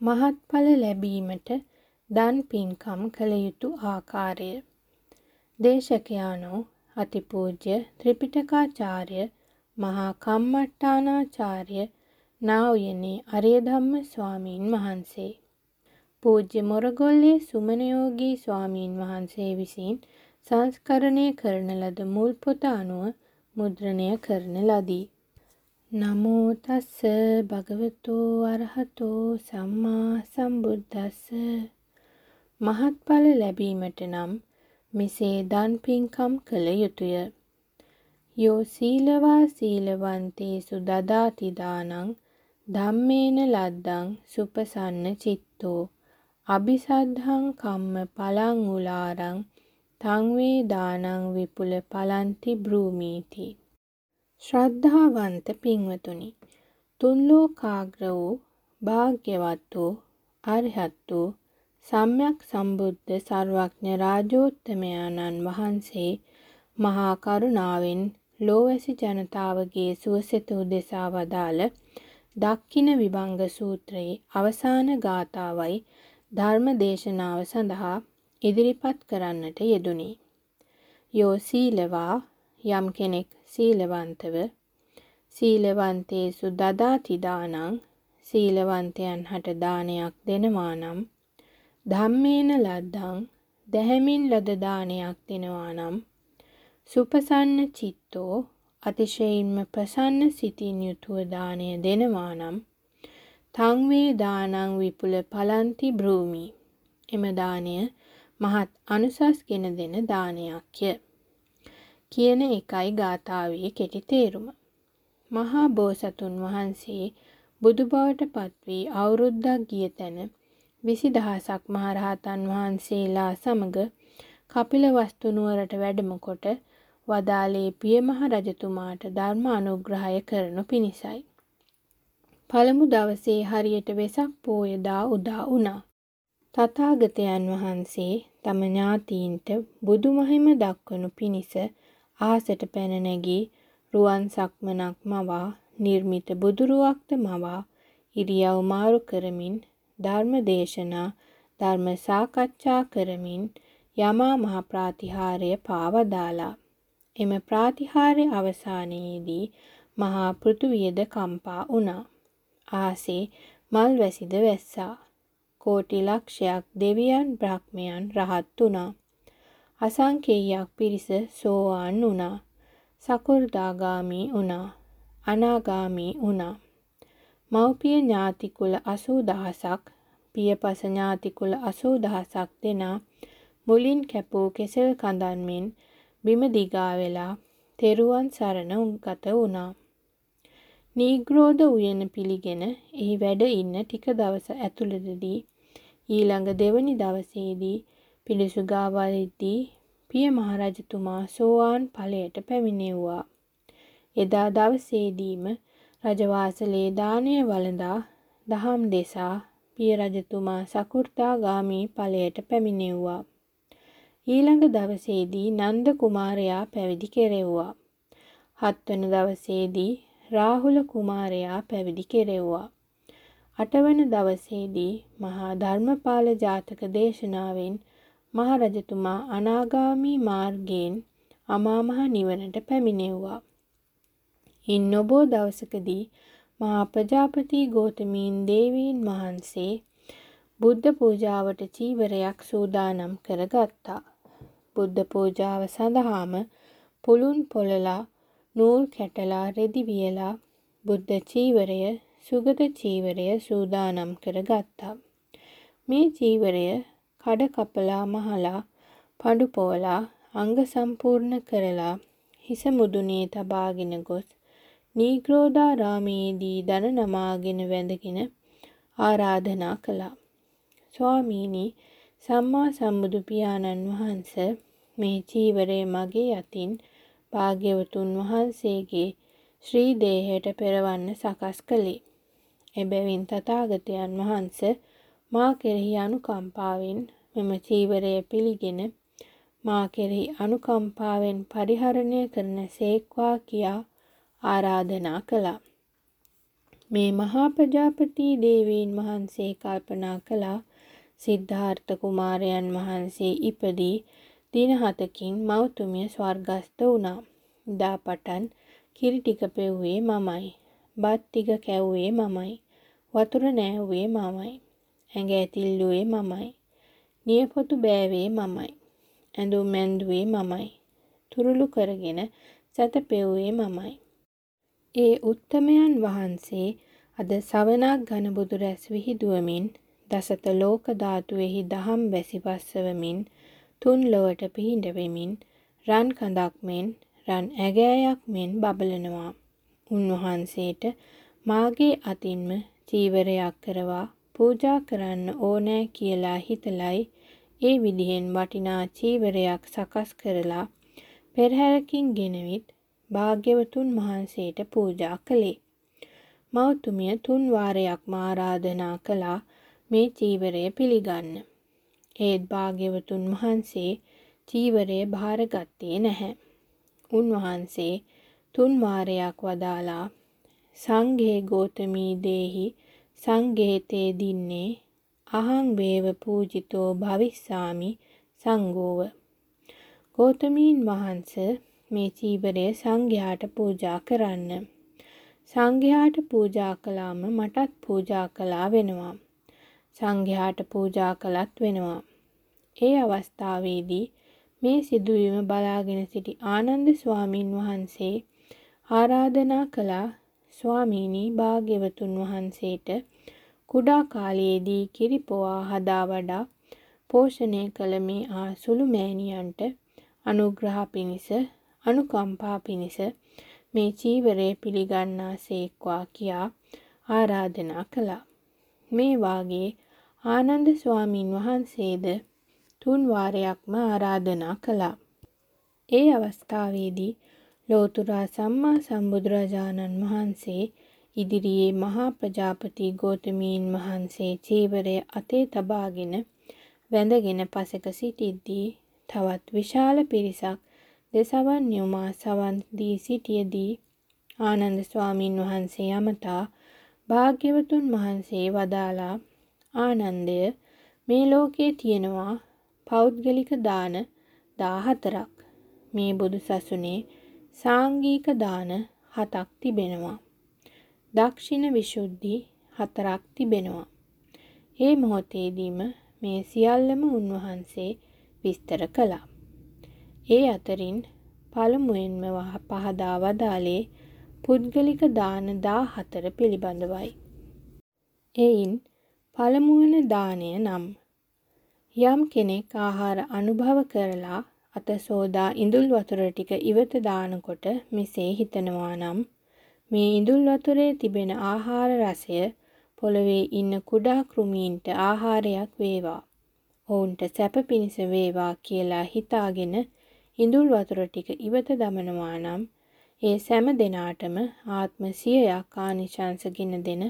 මහත්ඵල ලැබීමට දන් පින්කම් කළ යුතු ආකාරය දේශකයාණෝ අතිපූජ්‍ය ත්‍රිපිටකාචාර්ය මහා කම්මට්ටානාචාර්ය නා උයනේ අරියධම්ම ස්වාමීන් වහන්සේ පූජ්‍ය මොරගොල්ලේ සුමනයෝගී ස්වාමීන් වහන්සේ විසින් සංස්කරණය කරන ලද මුල් පොත අනුව මුද්‍රණය කරන ලදී. නමෝ තස්ස භගවතෝ අරහතෝ සම්මා සම්බුද්දස්ස. මහත්ඵල ලැබීමට නම් මෙසේ දන් පින්කම් කළ යුතුය. යෝ සීලවා සීලවන්තේසු දදාති දානං ධම්මේන ලද්දං සුපසන්න චිත්තෝ. අபிසද්ධං කම්ම පලං උලාරං තං වේ දානං විපුල පලන්ති බ්‍රූමීති ශ්‍රද්ධාවන්ත පින්වතුනි තුන් ලෝකාග්‍ර වූ භාග්‍යවත් වූ අරිහත් වූ සම්්‍යක් සම්බුද්ධ සර්වඥ රාජෝත්තමයාණන් වහන්සේ මහා කරුණාවෙන් ලෝවැසි ජනතාවගේ සුවසෙත උදෙසා වදාළ දක්ඛින විභංග සූත්‍රයේ අවසාන ගාථාවයි ධර්ම දේශනාව සඳහා ඉදිරිපත් කරන්නට යෙදුනි. යෝ සීලවා යම් කෙනෙක් සීලවන්තව. සීලවන්තේසු දදාති දානං සීලවන්තයන් හට දානයක් දෙනවා නම් ධම්මේන ලද්දං දැහැමින් ලද දානයක් දෙනවා නම් සුපසන්න චිත්තෝ අතිශයින්ම ප්‍රසන්න සිතින් යුතුව දානය දෙනවා නම් තං වේ දානං විපුල පලන්ති බ්‍රූමි එම දානය මහත් අනුසස්ගෙන දෙන දානයක්ය. කියන එකයි ගාථාවේ කෙටි තේරුම මහා බෝසතුන් වහන්සේ බුදු බවට පත් වී අවුරුද්දක් ගිය තැන විසි දහසක් මහරහතන් වහන්සේලා සමග කපිලවස්තු නුවරට වැඩම කොට වදාලේ පියමහ රජතුමාට ධර්ම අනුග්‍රහය කරනු පිණිසයි. පළමු දවසේ හරියට වෙසක් පෝයදා උදා වුණා. තථාගතයන් වහන්සේ තම ඥාතීන්ට බුදුමහිම දක්වනු පිණිස ආසට පැන නැගී රුවන් සක්මනක් මවා නිර්මිත බුදුරුවක්ද මවා ඉරියව් මාරු කරමින් ධර්ම දේශනා ධර්ම සාකච්ඡා කරමින් යමා මහ ප්‍රාතිහාර්ය පාවදාලා එම ප්‍රාතිහාර්ය අවසානයේදී මහා පෘථුවියද කම්පා වුණා. ආසේ මල් වැසිද වැස්සා. කෝටි ලක්ෂයක් දෙවියන් බ්‍රහ්මයන් රහත් වුණා. අසංකේයයක් පිරිස සෝවාන් වුණා. සකු르දාගාමි වුණා. අනාගාමි වුණා. මව්පිය ඥාති කුල 80000ක් පියපස ඥාති කුල 80000ක් දෙනා මුලින් කැපූ කෙසෙල් කඳන් මෙන් බිම දිගා වෙලා තෙරුවන් සරණ ගත වුණා. නීග්‍රෝධ උයන පිළිගෙන එහි වැඩ ඉන්න ටික දවස ඇතුළතදී ඊළඟ දෙවනි දවසේදී පිළිසුගාවලදී පිය මහරජතුමා සෝවාන් ඵලයට පැමිණෙව්වා. එදා දවසේදීම රජවාසලේ දානය වළඳා දහම් දෙසා පිය රජතුමා සකුර්තාගාමී ඵලයට පැමිණෙව්වා. ඊළඟ දවසේදී නන්ද කුමාරයා පැවිදි කෙරෙව්වා. හත්වන දවසේදී රාහුල කුමාරයා පැවිදි කෙරෙව්වා. අටවන දවසේදී මහා ධර්මපාල ජාතක දේශනාවෙන් මහරජතුමා අනාගාමී මාර්ගයෙන් අමා මහ නිවනට පැමිණෙව්වා. ඉන් නොබෝ දවසකදී මහා ප්‍රජාපති ගෝතමීන් දේවීන් වහන්සේ බුද්ධ පූජාවට චීවරයක් සූදානම් කරගත්තා. බුද්ධ පූජාව සඳහාම පුළුන් පොළලා නූල් කැටලා රෙදි වියලා බුද්ධ චීවරය සුගත චීවරය සූදානම් කරගත්තා. මේ චීවරය කඩ කපලා මහලා පඩු පොවලා අංග සම්පූර්ණ කරලා හිස මුදුනේ තබාගෙන ගොස් නීග්‍රෝධාරාමේදී දන නමාගෙන වැඳගෙන ආරාධනා කළා. ස්වාමීනි සම්මා සම්බුදු පියාණන් වහන්ස මේ චීවරය මගේ අතින් භාග්‍යවතුන් වහන්සේගේ ශ්‍රී දේහයට පෙරවන්න සකස් කළේ. එබැවින් තථාගතයන් වහන්ස මා කෙරෙහි අනුකම්පාවෙන් මෙම චීවරය පිළිගෙන මා කෙරෙහි අනුකම්පාවෙන් පරිහරණය කරන සේක්වා කියා ආරාධනා කළා. මේ මහා ප්‍රජාපති දේවීන් වහන්සේ කල්පනා කළා සිද්ධාර්ථ කුමාරයන් වහන්සේ ඉපදී දින හතකින් මෞතුමිය ස්වර්ගස්ත වුණා. දා පටන් කිරි ටික පෙව්වේ මමයි. බත් ටික කැව්වේ මමයි. වතුර නෑව්වේ මමයි. ඇඟ ඇතිල්ලුවේ මමයි. නියපොතු බෑවේ මමයි. ඇඳුම් ඇන්දුවේ මමයි. තුරුළු කරගෙන සැතපෙව්වේ මමයි. ඒ උත්තමයන් වහන්සේ අද සවනක් ඝන බුදු රැස් විහිදුවමින් දසත ලෝක ධාතුෙහි දහම් වැසි වස්සවමින් තුන් ලොවට පිහිඳ වෙමින් රන් කඳක් මෙන් රන් ඇගෑයක් මෙන් බබලනවා. උන්වහන්සේට මාගේ අතින්ම චීවරයක් කරවා පූජා කරන්න ඕනෑ කියලා හිතලයි ඒ විදිහෙන් වටිනා චීවරයක් සකස් කරලා පෙරහැරකින් ගෙනවිත් භාග්‍යවතුන් වහන්සේට පූජා කළේ. මෞතුමිය තුන් වාරයක්ම ආරාධනා කළා මේ චීවරය පිළිගන්න. ඒත් භාග්‍යවතුන් වහන්සේ චීවරය භාරගත්තේ නැහැ. උන්වහන්සේ තුන් වාරයක් වදාලා සංඝේ ගෝතමී දේහි සංඝේතේ දින්නේ අහං වේව පූජිතෝ භවිස්සාමි සංඝෝව ගෝතමීන් වහන්ස මේ චීවරය සංඝයාට පූජා කරන්න. සංඝයාට පූජා කළාම මටත් පූජා කළා වෙනවා. සංඝයාට පූජා කළත් වෙනවා. ඒ අවස්ථාවේදී මේ සිදුවීම බලාගෙන සිටි ආනන්ද ස්වාමින් වහන්සේ ආරාධනා කළා ස්වාමීනි භාග්‍යවතුන් වහන්සේට කුඩා කාලයේදී කිරිපොවා හදා වඩා පෝෂණය කළ මේ ආ සුළු මෑණියන්ට අනුග්‍රහ පිණිස අනුකම්පා පිණිස මේ චීවරය පිළිගන්නා සේක්වා කියා ආරාධනා කළා. මේ වාගේ ආනන්ද ස්වාමින් වහන්සේද තුන් වාරයක්ම ආරාධනා කළා. ඒ අවස්ථාවේදී ලෝතුරා සම්මා සම්බුදුරජාණන් වහන්සේ ඉදිරියේ මහා ප්‍රජාපති ගෝතමීන් වහන්සේ චීවරය අතේ තබාගෙන වැඳගෙන පසෙක සිටිද්දී තවත් විශාල පිරිසක් දෙසවන් යොමා සවන් දී සිටියදී ආනන්ද ස්වාමින් වහන්සේ යමතා භාග්‍යවතුන් වහන්සේ වදාලා ආනන්දය මේ ලෝකයේ තියෙනවා පෞද්ගලික දාන 14ක් මේ බුදු සසුනේ සාංගික දාන හතක් තිබෙනවා. දක්ෂින විසුද්ධි හතරක් තිබෙනවා. ඒ මොහොතේදීම මේ සියල්ලම උන්වහන්සේ විස්තර කළා. ඒ අතරින් පළමුවෙන්ම පහදා වදාළේ පුද්ගලික දාන 14 පිළිබඳවයි. එයින් පළමුවන දාණය නම් යම් කෙනෙක් ආහාර අනුභව කරලා අත සෝදා ඉඳුල් වතුර ටික ඉවත දානකොට මෙසේ හිතනවා නම් මේ ඉඳුල් වතුරේ තිබෙන ආහාර රසය පොළවේ ඉන්න කුඩා කෘමීන්ට ආහාරයක් වේවා. ඔවුන්ට සැප පිණිස වේවා කියලා හිතාගෙන ඉඳුල් වතුර ටික ඉවත දමනවා නම් ඒ සෑම දෙනාටම ආත්ම සියයක් ආනිශංසගෙන දෙන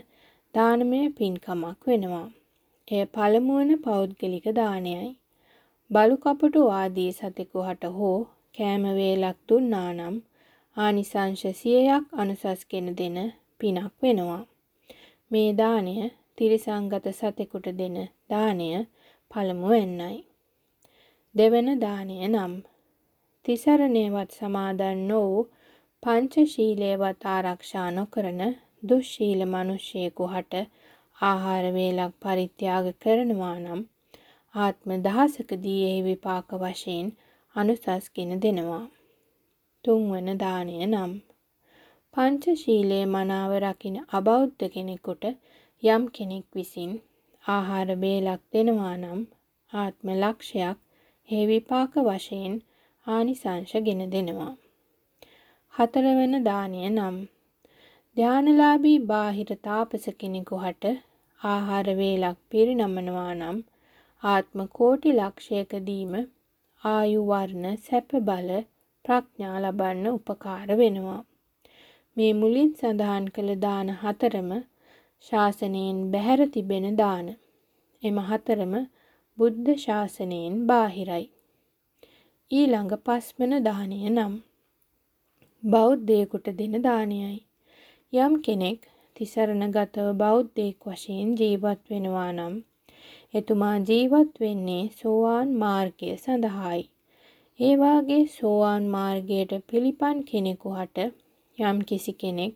දානමය පින්කමක් වෙනවා. එය පළමුවන පෞද්ගලික දානයයි. බලු කපටු ආදී සතෙකු හට හෝ කෑම වේලක් දුන්නා නම් ආනිසංශ සියයක් අනුසස්ගෙන දෙන පිනක් වෙනවා. මේ දාණය තිරිසංගත සතෙකුට දෙන දාණය පළමුවෙන්නයි. දෙවන දාණය නම් තිසරණයවත් සමාදන් නොවූ පංචශීලයවත් ආරක්ෂා නොකරන දුශ්ශීල මිනිසෙකු හට ආහාර වේලක් පරිත්‍යාග කරනවා නම් ආත්ම දහසකදී එහි විපාක වශයෙන් අනුසස්ගෙන දෙනවා. තුන්වන දාණය නම් පංචශීලයේ මනාව රකින අබෞද්ධ කෙනෙකුට යම් කෙනෙක් විසින් ආහාර වේලක් දෙනවා නම් ආත්ම ලක්ෂයක් ඒ විපාක වශයෙන් ආනිසංශ ගෙන දෙනවා. හතරවන දානය නම් ධානලාභී බාහිර තාපස කෙනෙකුට ආහාර වේලක් පිරිනමනවා නම් ආත්ම කෝටි ලක්ෂයකදීම ආයු වර්ණ සැප බල ප්‍රඥා ලබන්න උපකාර වෙනවා. මේ මුලින් සඳහන් කළ දාන හතරම ශාසනයෙන් බැහැර තිබෙන දාන. එම හතරම බුද්ධ ශාසනයෙන් බාහිරයි. ඊළඟ පස්වන දානය නම් බෞද්ධයෙකුට දෙන දානයයි. යම් කෙනෙක් තිසරණගතව බෞද්ධයෙක් වශයෙන් ජීවත් වෙනවා නම් එතුමා ජීවත් වෙන්නේ සෝවාන් මාර්ගය සඳහායි. ඒ වාගේ සෝවාන් මාර්ගයට පිළිපන් කෙනෙකුට යම් කිසි කෙනෙක්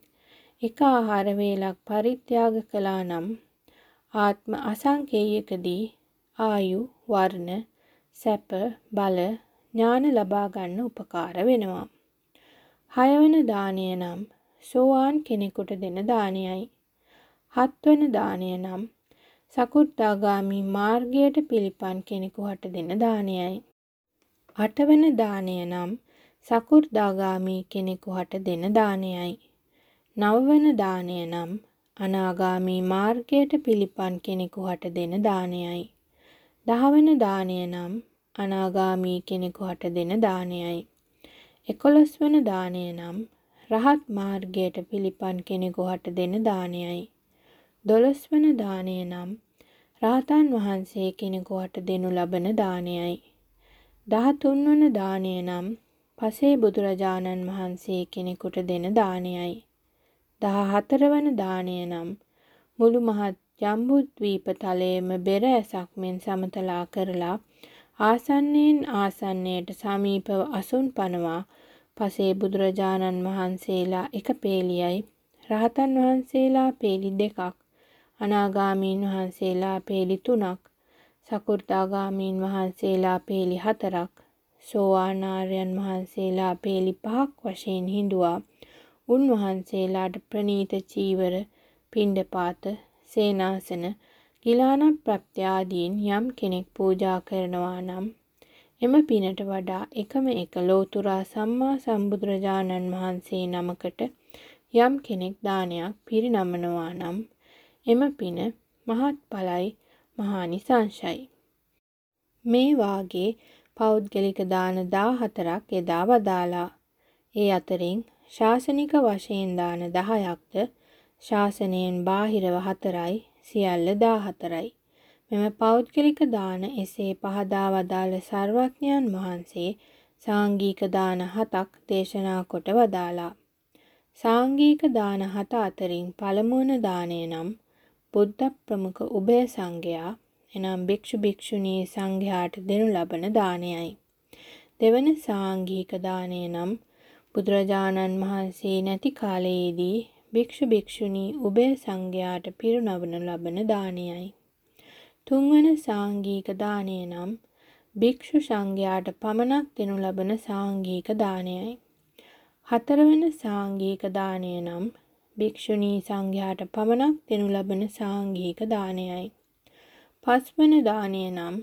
එක ආහාර වේලක් පරිත්‍යාග කළා නම් ආත්ම අසංකේයකදී ආයු වර්ණ සැප බල ඥාන ලබා ගන්න උපකාර වෙනවා. හයවන දානය නම් සෝවාන් කෙනෙකුට දෙන දානයයි. හත්වන දානය නම් සකු르දාගාමි මාර්ගයට පිළිපන් කෙනෙකුට දෙන දානයයි. අටවන දානය නම් සකු르දාගාමි කෙනෙකුට දෙන දානයයි. නවවන දානය නම් අනාගාමි මාර්ගයට පිළිපන් කෙනෙකුට දෙන දානයයි. දහවන දානය නම් අනාගාමී කෙනෙකුට දෙන දානයයි. එකොළොස් වන දානය නම් රහත් මාර්ගයට පිළිපන් කෙනෙකුට දෙන දානයයි. දොළොස් වන දානය නම් රාතන් වහන්සේ කෙනෙකුට දෙනු ලබන දානයයි. දහතුන් වන දානය නම් පසේ බුදුරජාණන් වහන්සේ කෙනෙකුට දෙන දානයයි. දහ හතර වන දානය නම් මුළු මහත් ජම්බුද්වීප තලයේම බෙර ඇසක් මෙන් සමතලා කරලා ආසන්නයෙන් ආසන්නයට සමීපව අසුන් පනවා පසේ බුදුරජාණන් වහන්සේලා එක පේලියයි රහතන් වහන්සේලා පේලි දෙකක් අනාගාමීන් වහන්සේලා පේලි තුනක් සකුර්දාගාමීන් වහන්සේලා පේලි හතරක් සෝවානාරයන් වහන්සේලා පේලි පහක් වශයෙන් හිඳුවා. උන්වහන්සේලාට ප්‍රනීත චීවර පිණ්ඩපාත සේනාසන ගිලාන ප්‍රත්‍යාදීන් යම් කෙනෙක් පූජා කරනවා නම් එම පිනට වඩා එකම එක ලෝතුරා සම්මා සම්බුදුරජාණන් වහන්සේ නමකට යම් කෙනෙක් දානයක් පිරිනමනවා නම් එම පින මහත්ඵලයි මහානිසංශයි. මේ වාගේ පෞද්ගලික දාන 14ක් එදා වදාලා. ඒ අතරින් ශාසනික වශයෙන් දාන 10ක්ද ශාසනයෙන් බාහිරව 4යි සියල්ල 14යි. මෙම පෞද්ගලික දාන එසේ පහදා වදාළ සර්වඥයන් වහන්සේ සාංගික දාන හතක් දේශනා කොට වදාලා. සාංගික දාන හත අතරින් පළමුවන දානය නම් බුද්ධ ප්‍රමුඛ උභය සංඝයා එනම් භික්ෂු භික්ෂුණී සංඝයාට දෙනු ලබන දානයයි. දෙවන සාංගික දානය නම් බුදුරජාණන් වහන්සේ නැති කාලයේදී භික්ෂු භික්ෂුණී උභය සංඝයාට පිරිනවන ලබන දානයයි. තුන්වන සාංගික දානය නම් භික්ෂු සංඝයාට පමණක් දෙනු ලබන සාංගික දානයයි. හතරවන සාංගික දානය නම් භික්ෂුණී සංඝයාට පමණක් දෙනු ලබන සාංගික දානයයි. පස්වන දානය නම්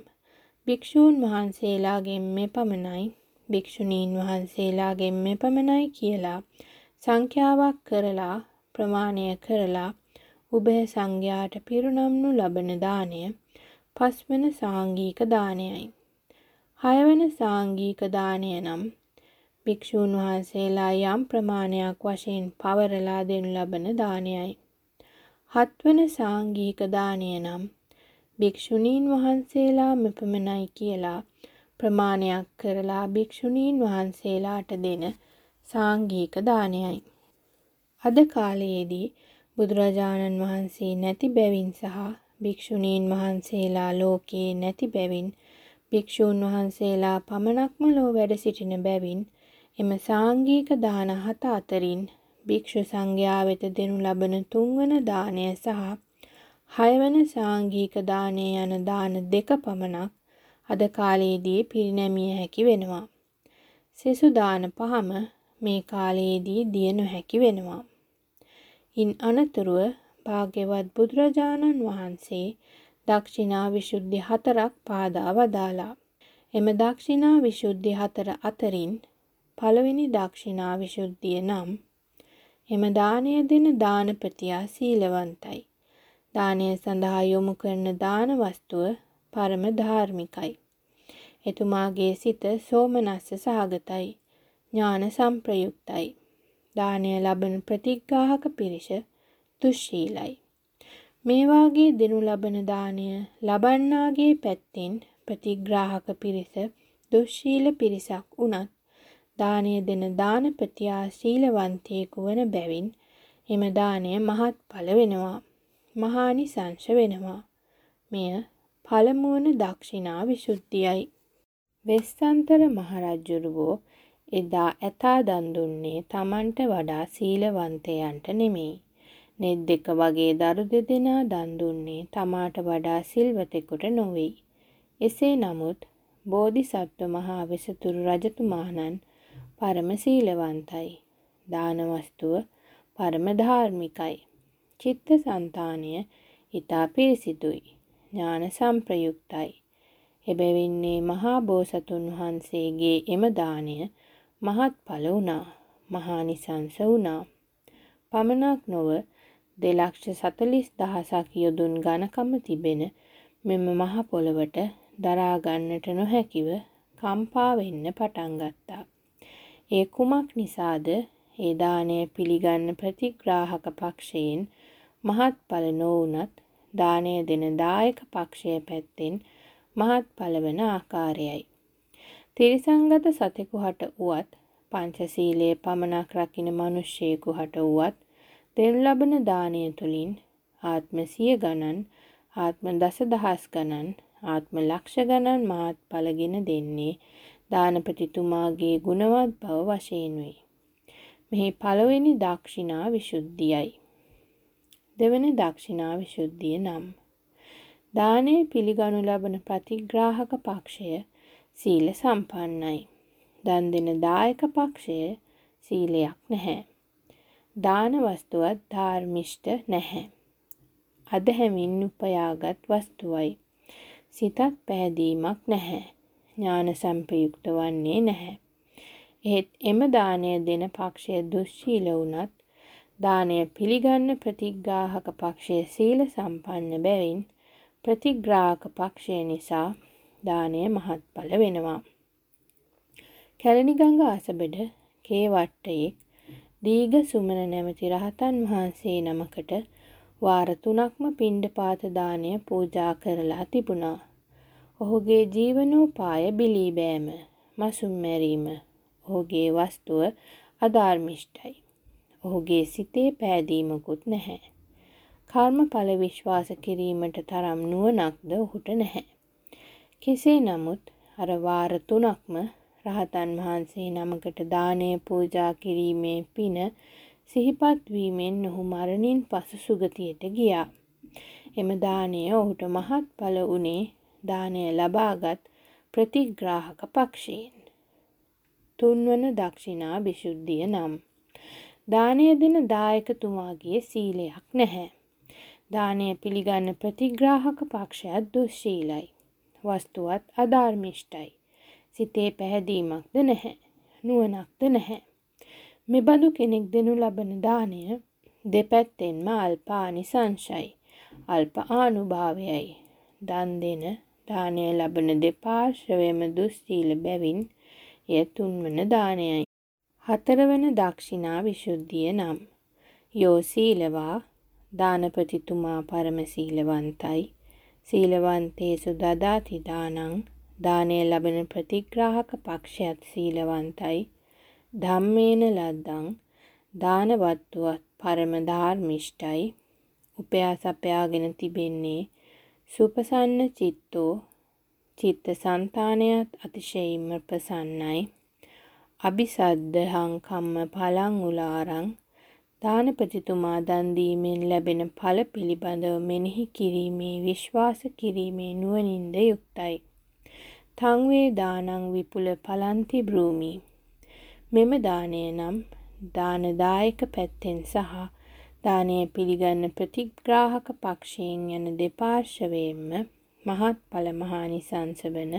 භික්ෂූන් වහන්සේලාගෙන් මෙපමණයි භික්ෂුණීන් වහන්සේලාගෙන් මෙපමණයි කියලා සංඛ්‍යාවක් කරලා ප්‍රමාණය කරලා උභය සංඝයාට පිරුනම්නු ලබන දාණය පස්වන සාංගික දානයයි. හයවන සාංගික දානය නම් භික්ෂූන් වහන්සේලා යම් ප්‍රමාණයක් වශයෙන් පවරලා දෙනු ලබන දානයයි. හත්වන සාංගික දානය නම් භික්ෂුණීන් වහන්සේලා මෙපමණයි කියලා ප්‍රමාණයක් කරලා භික්ෂුණීන් වහන්සේලාට දෙන සාංගික දානයයි. අද කාලයේදී බුදුරජාණන් වහන්සේ නැති බැවින් සහ භික්ෂුණීන් වහන්සේලා ලෝකේ නැති බැවින් භික්ෂූන් වහන්සේලා පමණක්ම ලෝ වැඩ සිටින බැවින් එම සාංගික දාන හත අතරින් භික්ෂු සංඝයා වෙත දෙනු ලබන තුන්වන දානය සහ හයවන සාංගික දානය යන දාන දෙක පමණක් අද කාලයේදී පිරිනැමිය හැකි වෙනවා. සෙසු දාන පහම මේ කාලයේදී දිය නොහැකි වෙනවා. ඉන් අනතුරුව භාග්‍යවත් බුදුරජාණන් වහන්සේ දක්ෂිනා විසුද්ධි හතරක් පාදා වදාලා. එම දක්ෂිනා විසුද්ධි හතර අතරින් පළවෙනි දක්ෂිනා විසුද්ධිය නම් එම දානය දෙන දානපතියා සීලවන්තයි. දානය සඳහා යොමු කරන දාන වස්තුව පරම ධාර්මිකයි. එතුමාගේ සිත සෝමනස්ස සහගතයි. ඥාන සම්ප්‍රයුක්තයි. දානය ලබන ප්‍රතිග්‍රාහක පිරිස දුස්සීලයි. මේ වාගේ දෙනු ලබන දානය ලබන්නාගේ පැත්තෙන් ප්‍රතිග්‍රාහක පිරිස දුස්සීල පිරිසක් වුණත් දානය දෙන දානපතියා සීලවන්තයෙකු වන බැවින් එම දාණය මහත්ඵල වෙනවා. මහානිසංශ වෙනවා. මෙය පළමුවන දක්ෂිනා විසුද්ධියයි. වෙස්සන්තර මහරජුරුවෝ එදා ඇතා දන් දුන්නේ තමන්ට වඩා සීලවන්තයන්ට නෙමෙයි. නෙත් දෙක වගේ දරු දෙදෙනා දන් දුන්නේ තමාට වඩා සිල්වතෙකුට නොවෙයි. එසේ නමුත් බෝධිසත්ව මහා වෙසතුරු රජතුමාණන් පරම සීලවන්තයි. දාන වස්තුව පරම ධාර්මිකයි. චිත්ත સંතානය ඊතා පිරිසිදුයි. ඥාන සංප්‍රයුක්තයි. එබැවින් මේ මහා බෝසතුන් වහන්සේගේ එම දාණය මහත්ඵල වුණා. මහානිසංස වුණා. පමණක් නොව දෙලක්ෂ සතලිස් දහසක් යොදුන් ගණකම තිබෙන මෙම මහ පොළවට දරා ගන්නට නොහැකිව කම්පා වෙන්න පටන් ගත්තා. ඒ කුමක් නිසාද ඒ දාණය පිළිගන්න ප්‍රතිග්‍රාහක පක්ෂයෙන් මහත්ඵල නොවුනත් දාණය දෙන දායක පක්ෂය පැත්තෙන් මහත්ඵල වන ආකාරයයි. තිරිසංගත සතෙකු හට වුවත් පංචශීලයේ පමණක් රකින මිනිසෙකු හට වුවත් දෙනු ලබන දාණය තුලින් ආත්ම සිය ගණන් ආත්ම දසදහස් ගණන් ආත්ම ලක්ෂ ගණන් මහත්ඵලගෙන දෙන්නේ දානපතිතුමාගේ ගුණවත් බව වශයෙන් වෙයි. මෙහි පළවෙනි දක්ෂිනා විසුද්ධියයි. දෙවැනි දක්ෂිනා විසුද්ධිය නම් දානය පිළිගනු ලබන ප්‍රතිග්‍රාහක පක්ෂය සීල සම්පන්නයි. දන් දෙන දායක පක්ෂය සීලයක් නැහැ. දාන වස්තුවත් ධාර්මිෂ්ඨ නැහැ. අද හැමින් උපයාගත් වස්තුවයි. සිතත් පැහැදීමක් නැහැ. ඥාන සම්ප්‍රයුක්ත වන්නේ නැහැ. එහෙත් එම දාණය දෙන පක්ෂය දුස්සීල වුණත් දානය පිළිගන්න ප්‍රතිග්‍රාහක පක්ෂය සීල සම්පන්න බැවින් ප්‍රතිග්‍රාහක පක්ෂය නිසා දානය මහත්ඵල වෙනවා. කැලණිගඟ අසබඩ කේවට්ටයෙක් දීඝ සුමන නැමැති රහතන් වහන්සේ නමකට වාර තුනක්ම පිණ්ඩපාත දානය පූජා කරලා තිබුණා. ඔහුගේ ජීවනෝපාය බිලී බෑම, මසුම් මැරීම, ඔහුගේ වස්තුව අධාර්මිෂ්ඨයි. ඔහුගේ සිතේ පෑදීමකුත් නැහැ. කර්මඵල විශ්වාස කිරීමට තරම් නුවණක්ද ඔහුට නැහැ. කෙසේ නමුත් අර වාර තුනක්ම රහතන් වහන්සේ නමකට දානය පූජා කිරීමේ පින සිහිපත් වීමෙන් ඔහු මරණින් පසු සුගතියට ගියා. එම දානය ඔහුට මහත්ඵල වුණේ දානය ලබාගත් ප්‍රතිග්‍රාහක පක්ෂයෙන්. තුන්වන දක්ෂිනා විසුද්ධිය නම් දානය දෙන දායකතුමාගේ සීලයක් නැහැ. දානය පිළිගන්න ප්‍රතිග්‍රාහක පක්ෂයත් දුස්සීලයි. වස්තුවත් අධාර්මිෂ්ඨයි. සිතේ පැහැදීමක්ද නැහැ. නුවණක්ද නැහැ. මෙබඳු කෙනෙක් දෙනු ලබන දානය දෙපැත්තෙන්ම අල්පානිසංශයි. අල්ප ආනුභාවයයි. දන් දෙන දානය ලබන දෙපාර්ශවයම දුස්සීල බැවින් එය තුන්වන දානයයි. හතරවන දක්ෂිනා විසුද්ධිය නම් යෝ සීලවා දානපතිතුමා පරම සීලවන්තයි. සීලවන්තේසු දදාති දානං දානය ලබන ප්‍රතිග්‍රාහක පක්ෂයත් සීලවන්තයි. ධම්මේන ලද්දං දානවත්තුවත් පරම ධාර්මිෂ්ඨයි උපයා සපයාගෙන තිබෙන්නේ සුපසන්න චිත්තෝ චිත්ත සංතානයත් අතිශයින්ම ප්‍රසන්නයි අபிසද්දහං කම්ම පලං උලාරං දානපතිතුමා දන් දීමෙන් ලැබෙන ඵල පිළිබඳව මෙනෙහි කිරීමේ විශ්වාස කිරීමේ නුවණින්ද යුක්තයි. තං වේ දානං විපුල පලන්ති බ්‍රූමි. මෙම දානය නම් දානදායක පැත්තෙන් සහ දානය පිළිගන්න ප්‍රතිග්‍රාහක පක්ෂයෙන් යන දෙපාර්ශවයෙන්ම මහත්ඵල මහානිසංස වන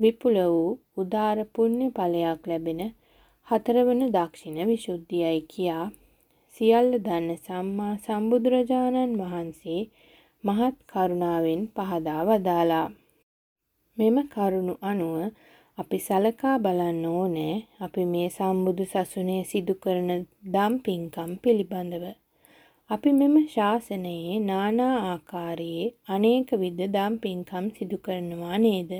විපුල වූ උදාර පුණ්‍ය ඵලයක් ලැබෙන හතරවන දක්ෂින විසුද්ධියයි කියා සියල්ල දන්න සම්මා සම්බුදුරජාණන් වහන්සේ මහත් කරුණාවෙන් පහදා වදාලා. මෙම කරුණු අනුව අපි සලකා බලන්න ඕනෑ අපි මේ සම්බුදු සසුනේ සිදු කරන දම් පින්කම් පිළිබඳව. අපි මෙම ශාසනයේ නානා ආකාරයේ අනේක විද දම් පින්කම් සිදු කරනවා නේද?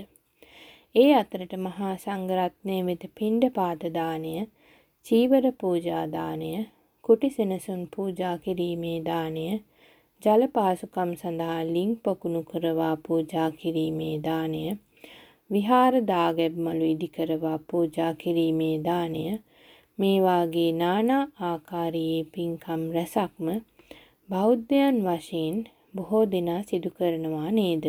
ඒ අතරට මහා සංඝරත්නය වෙත පිණ්ඩපාත දාණය, චීවර පූජා දාණය, කුටි සෙනසුන් පූජා කිරීමේ දානය, ජල පාසුකම් සඳහා ලිං පොකුණු කරවා පූජා කිරීමේ දානය, විහාර දාගැබ් මලු ඉදි කරවා පූජා කිරීමේ දානය මේ වාගේ নানা ආකාරයේ පින්කම් රැසක්ම බෞද්ධයන් වශයෙන් බොහෝ දෙනා සිදු කරනවා නේද?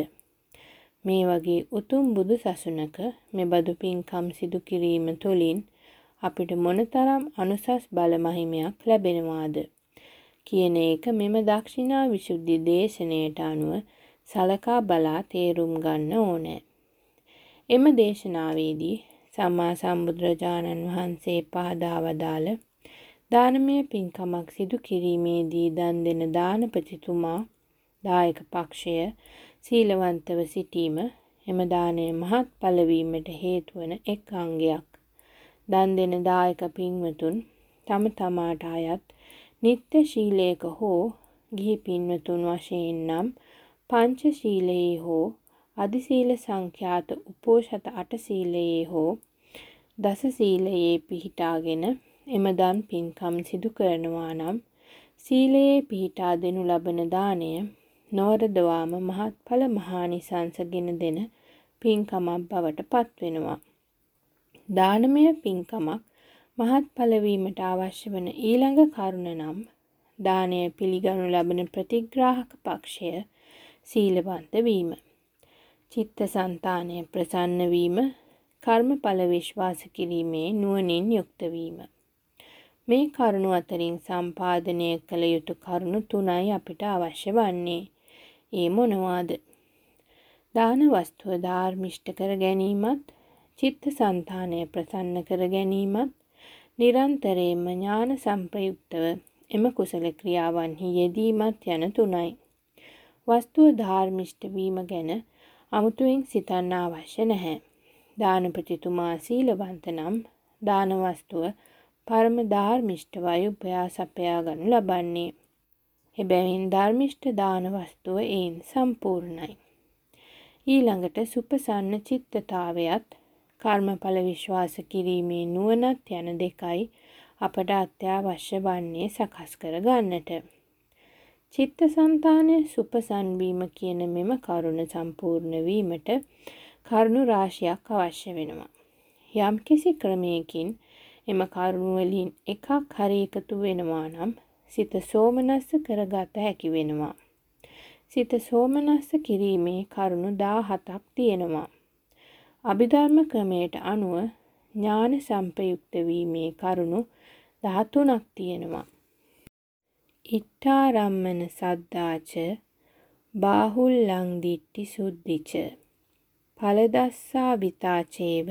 මේ වගේ උතුම් බුදු සසුනක මෙබඳු පින්කම් සිදු කිරීම තුළින් අපිට මොනතරම් අනුසස් බල මහිමයක් ලැබෙනවාද කියන එක මෙම දක්ෂිනා විසුද්ධි දේශනයට අනුව සලකා බලා තේරුම් ගන්න ඕනෑ. එම දේශනාවේදී සම්මා සම්බුදුරජාණන් වහන්සේ පහදා වදාළ දානමය පින්කමක් සිදු කිරීමේදී දන් දෙන දානපතිතුමා දායක පක්ෂය සීලවන්තව සිටීම එම දානය මහත් පළවීමට හේතුවන එක් අංගයක්. දන් දෙන දායක පින්වතුන් තම තමාට අයත් නිත්‍ය ශීලයක හෝ ගිහි පින්වතුන් වශයෙන් නම් පංච ශීලයේ හෝ අධිසීල සංඛ්‍යාත උපෝෂත අට සීලයේ හෝ දස සීලයේ පිහිටාගෙන එම දන් පින්කම් සිදු කරනවා නම් සීලයේ පිහිටා දෙනු ලබන දාණය නොවරදවාම මහත්ඵල මහානිසංසගෙන දෙන පින්කමක් බවට පත්වෙනවා. දානමය පින්කමක් මහත්ඵල වීමට අවශ්‍ය වන ඊළඟ කරුණ නම් දානය පිළිගනු ලබන ප්‍රතිග්‍රාහක පක්ෂය සීලවන්ත වීම. චිත්තසංතානය ප්‍රසන්න වීම කර්මඵල විශ්වාස කිරීමේ නුවණින් යුක්ත වීම. මේ කරුණු අතරින් සම්පාදනය කළ යුතු කරුණු තුනයි අපිට අවශ්‍ය වන්නේ. ඒ මොනවාද? දාන වස්තුව ධාර්මිෂ්ඨ කර ගැනීමත්, චිත්තසංතානය ප්‍රසන්න කර ගැනීමත්, නිරන්තරයෙන්ම ඥාන සංප්‍රයුක්තව එම කුසල ක්‍රියාවන්හි යෙදීමත් යන තුනයි. වස්තුව ධාර්මිෂ්ඨ වීම ගැන අමුතුවෙන් සිතන්න අවශ්‍ය නැහැ. දානපතිතුමා සීලවන්ත නම් දාන වස්තුව පරම ධාර්මිෂ්ඨවයි උපයා සපයා ගනු ලබන්නේ. එබැවින් ධර්මිෂ්ඨ දාන වස්තුව එයින් සම්පූර්ණයි. ඊළඟට සුපසන්න චිත්තතාවයත් කර්මඵල විශ්වාස කිරීමේ නුවණත් යන දෙකයි අපට අත්‍යවශ්‍ය වන්නේ සකස් කර ගන්නට. චිත්තසංතානය සුපසන් වීම කියන මෙම කරුණ සම්පූර්ණ වීමට කරුණු රාශියක් අවශ්‍ය වෙනවා. යම්කිසි ක්‍රමයකින් එම කරුණු වලින් එකක් හරි එකතු වෙනවා නම් සිත සෝමනස්ස කරගත හැකි වෙනවා. සිත සෝමනස්ස කිරීමේ කරුණු 17ක් තියෙනවා. අභිධර්ම ක්‍රමයට අනුව ඥාන සම්ප්‍රයුක්ත වීමේ කරුණු 13ක් තියෙනවා. ඉත්තාරම්මන සද්දාච බාහුල්ලං දිට්ටි සුද්ධිච ඵලදස්සා විතාචේව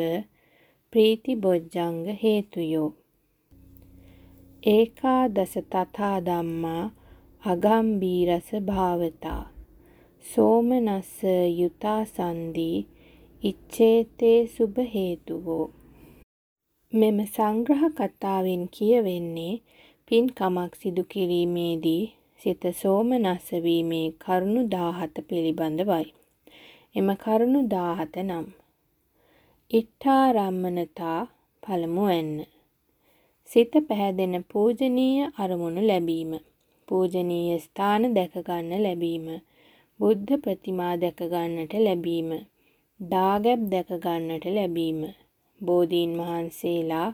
ප්‍රීති බොජ්ජංග හේතුයෝ. ඒකාදස තථා ධම්මා අගම්බීරස භාවතා. සෝමනස්ස යුතා සන්දි ඉච්ඡේතේ සුභ හේතුවෝ. මෙම සංග්‍රහ කතාවෙන් කියවෙන්නේ පින්කමක් සිදු කිරීමේදී සිත සෝමනස්ස වීමේ කරුණු 17 පිළිබඳවයි. එම කරුණු 17 නම් ඉත්තාරම්මනතා පළමුවෙන්න සිත පැහැදෙන පූජනීය අරමුණු ලැබීම. පූජනීය ස්ථාන දැක ගන්න ලැබීම. බුද්ධ ප්‍රතිමා දැක ගන්නට ලැබීම. දාගැබ් දැක ගන්නට ලැබීම. බෝධීන් වහන්සේලා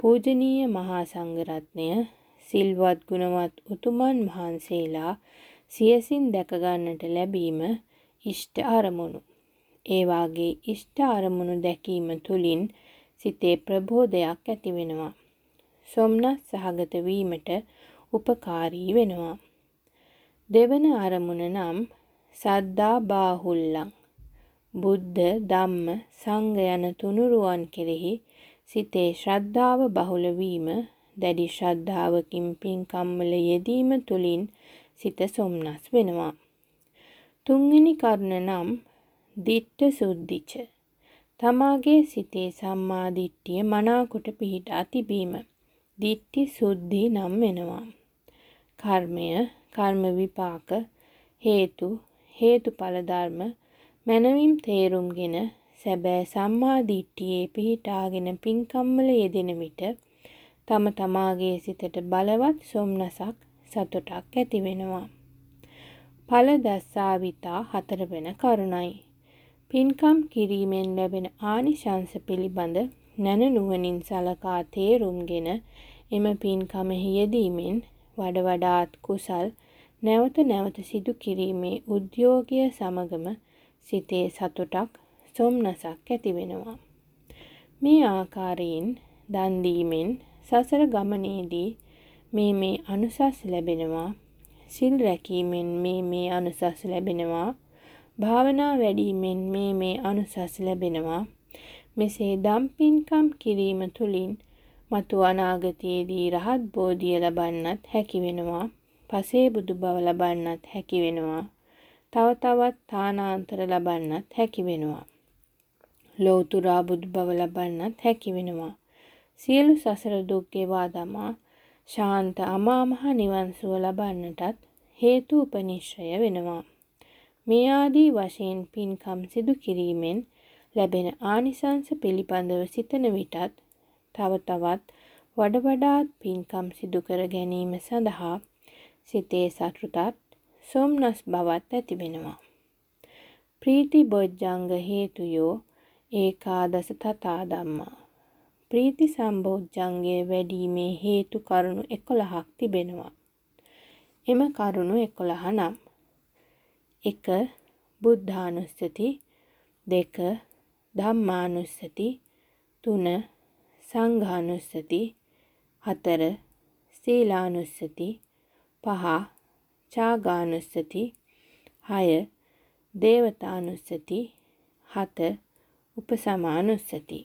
පූජනීය මහා සංඝරත්නය සිල්වත් ගුණවත් උතුමන් වහන්සේලා සියසින් දැක ගන්නට ලැබීම ඉෂ්ට අරමුණු. ඒ වාගේ ඉෂ්ට අරමුණු දැකීම තුළින් සිතේ ප්‍රබෝධයක් ඇති වෙනවා. සොම්නස් සහගත වීමට උපකාරී වෙනවා. දෙවන අරමුණ නම් සද්දා බාහුල්ලං බුද්ධ ධම්ම සංඝ යන තුනුරුවන් කෙරෙහි සිතේ ශ්‍රද්ධාව බහුල වීම දැඩි ශ්‍රද්ධාවකින් පින්කම්වල යෙදීම තුළින් සිත සොම්නස් වෙනවා. තුන්වෙනි කරුණ නම් දිට්ඨ සුද්ධිච තමාගේ සිතේ සම්මා දිට්ඨිය මනාකොට පිහිටා තිබීම දිට්ඨි සුද්ධි නම් වෙනවා. කර්මය, කර්ම විපාක, හේතු, හේතුඵල ධර්ම මනවින් තේරුම්ගෙන සැබෑ සම්මා දිට්ඨියේ පිහිටාගෙන පින්කම්වල යෙදෙන විට තම තමාගේ සිතට බලවත් සොම්නසක් සතුටක් ඇති වෙනවා. ඵල දස්සාවිතා හතරවන කරුණයි. පින්කම් කිරීමෙන් ලැබෙන ආනිශංස පිළිබඳ නැන නුවණින් සලකා තේරුම්ගෙන එම පින්කමෙහි යෙදීමෙන් වඩ වඩාත් කුසල් නැවත නැවත සිදු කිරීමේ උද්‍යෝගය සමගම සිතේ සතුටක් සොම්නසක් ඇති වෙනවා. මේ ආකාරයෙන් දන් දීමෙන් සසර ගමනේදී මේ මේ අනුසස් ලැබෙනවා. සිල් රැකීමෙන් මේ මේ අනුසස් ලැබෙනවා. භාවනා වැඩීමෙන් මේ මේ අනුසස් ලැබෙනවා. මෙසේ දම්පින්කම් කිරීම තුළින් මතු අනාගතයේදී රහත් බෝධිය ලබන්නත් හැකි වෙනවා. පසේ බුදු බව ලබන්නත් හැකි වෙනවා. තව තවත් තානාන්තර ලබන්නත් හැකි වෙනවා. ලෝතුරා බුදු බව ලබන්නත් හැකි වෙනවා. සියලු සසර දුක් ගෙවා දමා ශාන්ත අමා මහ නිවන් සුව ලබන්නටත් හේතු උපනිශ්‍රය වෙනවා. මේ ආදී වශයෙන් පින්කම් සිදු කිරීමෙන් ලැබෙන ආනිසංස පිළිබඳව සිතන විටත් තව තවත් වඩ වඩාත් පින්කම් සිදු කර ගැනීම සඳහා සිතේ සතුටත් සොම්නස් බවත් ඇති වෙනවා. ප්‍රීති බොජ්ජංග හේතුයෝ ඒකාදස තථා ධම්මා. ප්‍රීති සම්බොජ්ජංගය වැඩිීමේ හේතු කරුණු 11ක් තිබෙනවා. එම කරුණු 11 නම් 1 බුද්ධානුස්සති. 2 ධම්මානුස්සති. 3 සංඝානුස්සති. 4 සීලානුස්සති. 5 චාගානුස්සති 6 දේවතානුස්සති. 7 උපසමානුස්සති.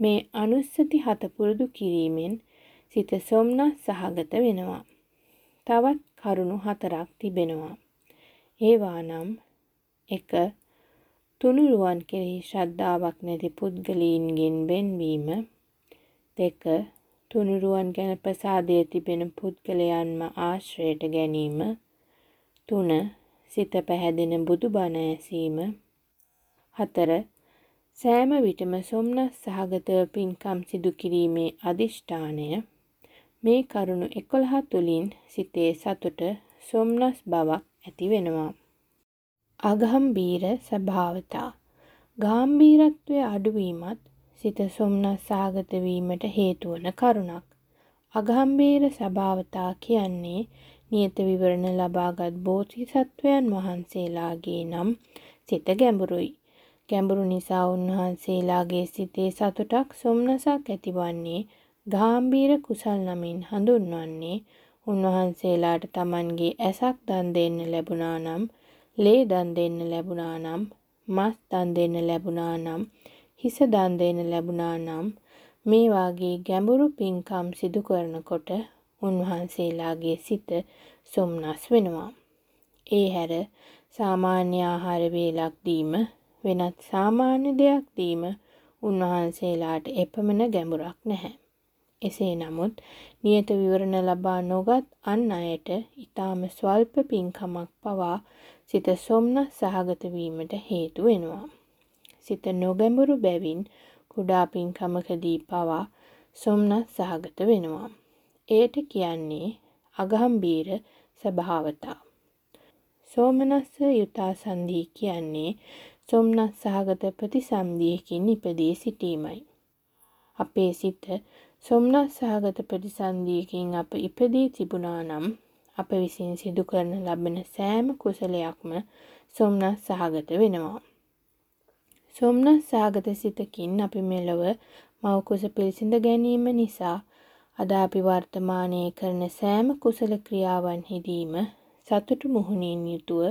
මේ අනුස්සති හත පුරුදු කිරීමෙන් සිත සොම්නස් සහගත වෙනවා. තවත් කරුණු හතරක් තිබෙනවා. ඒවා නම් 1 තුනුරුවන් කෙරෙහි ශ්‍රද්ධාවක් නැති පුද්ගලයින්ගෙන් වෙන්වීම දෙක තුනුරුවන් ගැන ප්‍රසාදය තිබෙන පුද්ගලයන්ම ආශ්‍රයට ගැනීම. තුන සිත පැහැදෙන බුදුබණ ඇසීම. හතර සෑම විටම සොම්නස් සහගතව පින්කම් සිදු කිරීමේ අදිෂ්ඨානය. මේ කරුණු 11 තුලින් සිතේ සතුට සොම්නස් බවක් ඇති වෙනවා අගම්බීර ස්වභාවතා ගාම්භීරත්වයේ අඩුවීමත් සිත සොම්නස් සාගත වීමට හේතු වන කරුණක්. අගම්භීර ස්වභාවතා කියන්නේ නියත විවරණ ලබාගත් බෝධිසත්වයන් වහන්සේලාගේ නම් සිත ගැඹුරුයි. ගැඹුරු නිසා උන්වහන්සේලාගේ සිතේ සතුටක් සොම්නසක් ඇතිවන්නේ ගාම්භීර කුසල් නමින් හඳුන්වන්නේ උන්වහන්සේලාට Tamanගේ ඇසක් දන් දෙන්න ලැබුණා නම් ලේ දන් දෙන්න ලැබුණා නම් මස් දන් දෙන්න ලැබුණා නම් හිස දන් දෙන්න ලැබුණා නම් මේ වාගේ ගැඹුරු පින්කම් සිදු කරනකොට උන්වහන්සේලාගේ සිත සොම්නස් වෙනවා. ඒ හැර සාමාන්‍ය ආහාර වේලක් දීම වෙනත් සාමාන්‍ය දෙයක් දීම උන්වහන්සේලාට එපමණ ගැඹුරක් නැහැ. එසේ නමුත් නියත විවරණ ලබා නොගත් අන් අයට ඊටාම ස්වල්ප පින්කමක් පවා සිත සොම්නස් සහගත වීමට හේතු වෙනවා. සිත නොගැඹුරු බැවින් කුඩා පින්කමකදී පවා සොම්නස් සහගත වෙනවා. එයට කියන්නේ අගම්බීර ස්වභාවතා. සෝමනස්ස යුතා සංදී කියන්නේ සොම්නස් සහගත ප්‍රතිසන්දියකින් ඉපදී සිටීමයි. අපේ සිත සොම්නස් සහගත ප්‍රතිසන්දියකින් අප ඉපදී තිබුණා නම් අප විසින් සිදු කරන ලබන සෑම කුසලයක්ම සොම්නස් සහගත වෙනවා. සොම්නස් සහගත සිතකින් අපි මෙලොව මවකුස පිළිසිඳ ගැනීම නිසා අද අපි වර්තමානයේ කරන සෑම කුසල ක්‍රියාවන්හිදීම සතුටු මුහුණින් යුතුව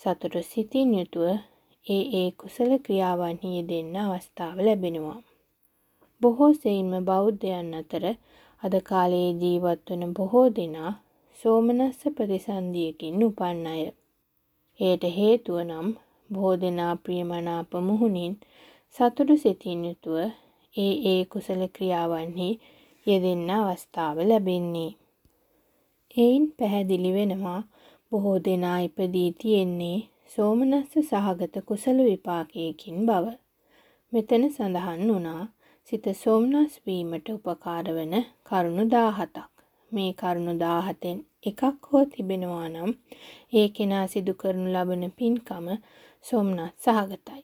සතුටු සිතින් යුතුව ඒ ඒ කුසල ක්‍රියාවන්හි යෙදෙන්න අවස්ථාව ලැබෙනවා. බොහෝ සෙයින්ම බෞද්ධයන් අතර අද කාලයේ ජීවත් වන බොහෝ දෙනා සෝමනස්ස ප්‍රතිසන්දියකින් උපන් අය. එයට හේතුව නම් බොහෝ දෙනා ප්‍රියමනාප මුහුණින් සතුටු සිතින් යුතුව ඒ ඒ කුසල ක්‍රියාවන්හි යෙදෙන්න අවස්ථාව ලැබෙන්නේ. එයින් පැහැදිලි වෙනවා බොහෝ දෙනා ඉපදී තියෙන්නේ සෝමනස්ස සහගත කුසල විපාකයකින් බව. මෙතන සඳහන් වුණා සිත සොම්නස් වීමට උපකාර වන කරුණු 17ක්. මේ කරුණු 17න් එකක් හෝ තිබෙනවා නම් ඒ කෙනා සිදු කරනු ලබන පින්කම සොම්නස් සහගතයි.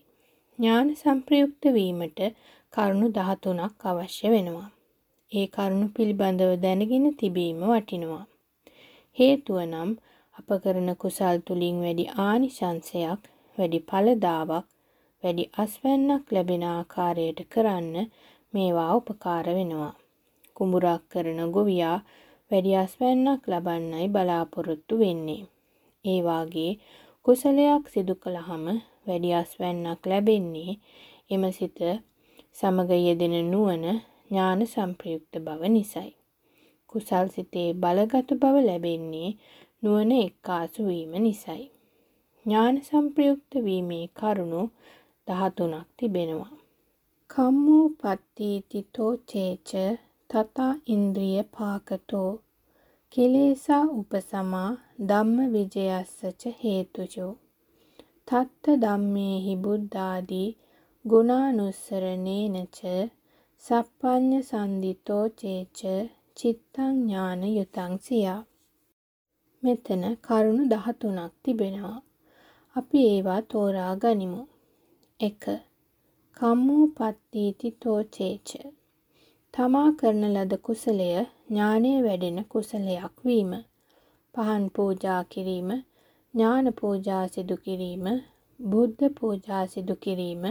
ඥාන සංප්‍රයුක්ත වීමට කරුණු 13ක් අවශ්‍ය වෙනවා. ඒ කරුණු පිළිබඳව දැනගෙන තිබීම වටිනවා. හේතුව නම් අප කරන කුසල් තුලින් වැඩි ආනිශංසයක්, වැඩි ඵලදාවක්, වැඩි අස්වැන්නක් ලැබෙන ආකාරයට කරන්න මේවා උපකාර වෙනවා. කුඹුරක් කරන ගොවියා වැඩි අස්වැන්නක් ලබන්නයි බලාපොරොත්තු වෙන්නේ. ඒ වාගේ කුසලයක් සිදු කළාම වැඩි අස්වැන්නක් ලැබෙන්නේ එම සිත සමග යෙදෙන නුවණ ඥාන සංප්‍රයුක්ත බව නිසයි. කුසල් සිතේ බලගත් බව ලැබෙන්නේ නුවණ එක්කාසු වීම නිසයි. ඥාන සංප්‍රයුක්ත වීමේ කරුණු 13ක් තිබෙනවා. කම්මෝ පත්තීතිතෝ චේච තතා ඉන්ද්‍රිය පාකතෝ. කෙලේසා උපසමා ධම්ම විජයස්සච හේතුජෝ. තත්ත ධම්මේහි බුද්ධාදී ගුණානුස්සරණේනච සප්පඤ්ඤ සම්දිතෝ චේච චිත්තං ඥාන යුතං සියා. මෙතන කරුණු 13ක් තිබෙනවා. අපි ඒවා තෝරා ගනිමු. 1 කම්මෝ පත්තීති තෝචේච තමා කරන ලද කුසලය ඥානය වැඩෙන කුසලයක් වීම. පහන් පූජා කිරීම, ඥාන පූජා සිදු කිරීම, බුද්ධ පූජා සිදු කිරීම,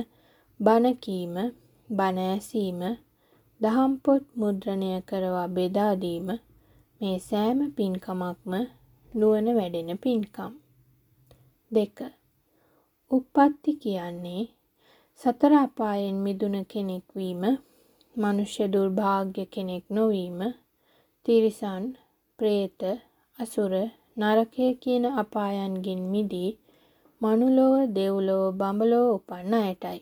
බණ කීම, බණ ඇසීම, දහම් පොත් මුද්‍රණය කරවා බෙදා දීම මේ සෑම පින්කමක්ම නුවණ වැඩෙන පින්කම්. 2. උප්පත්ති කියන්නේ සතර අපායෙන් මිදුන කෙනෙක් වීම මනුෂ්‍ය දුර්භාග්‍ය කෙනෙක් නොවීම, තිරිසන්, പ്രേත, අසුර, නරකය කියන අපායන්ගෙන් මිදී මනුලොව, දෙව්ලොව, බඹලොව උපන්න අයටයි.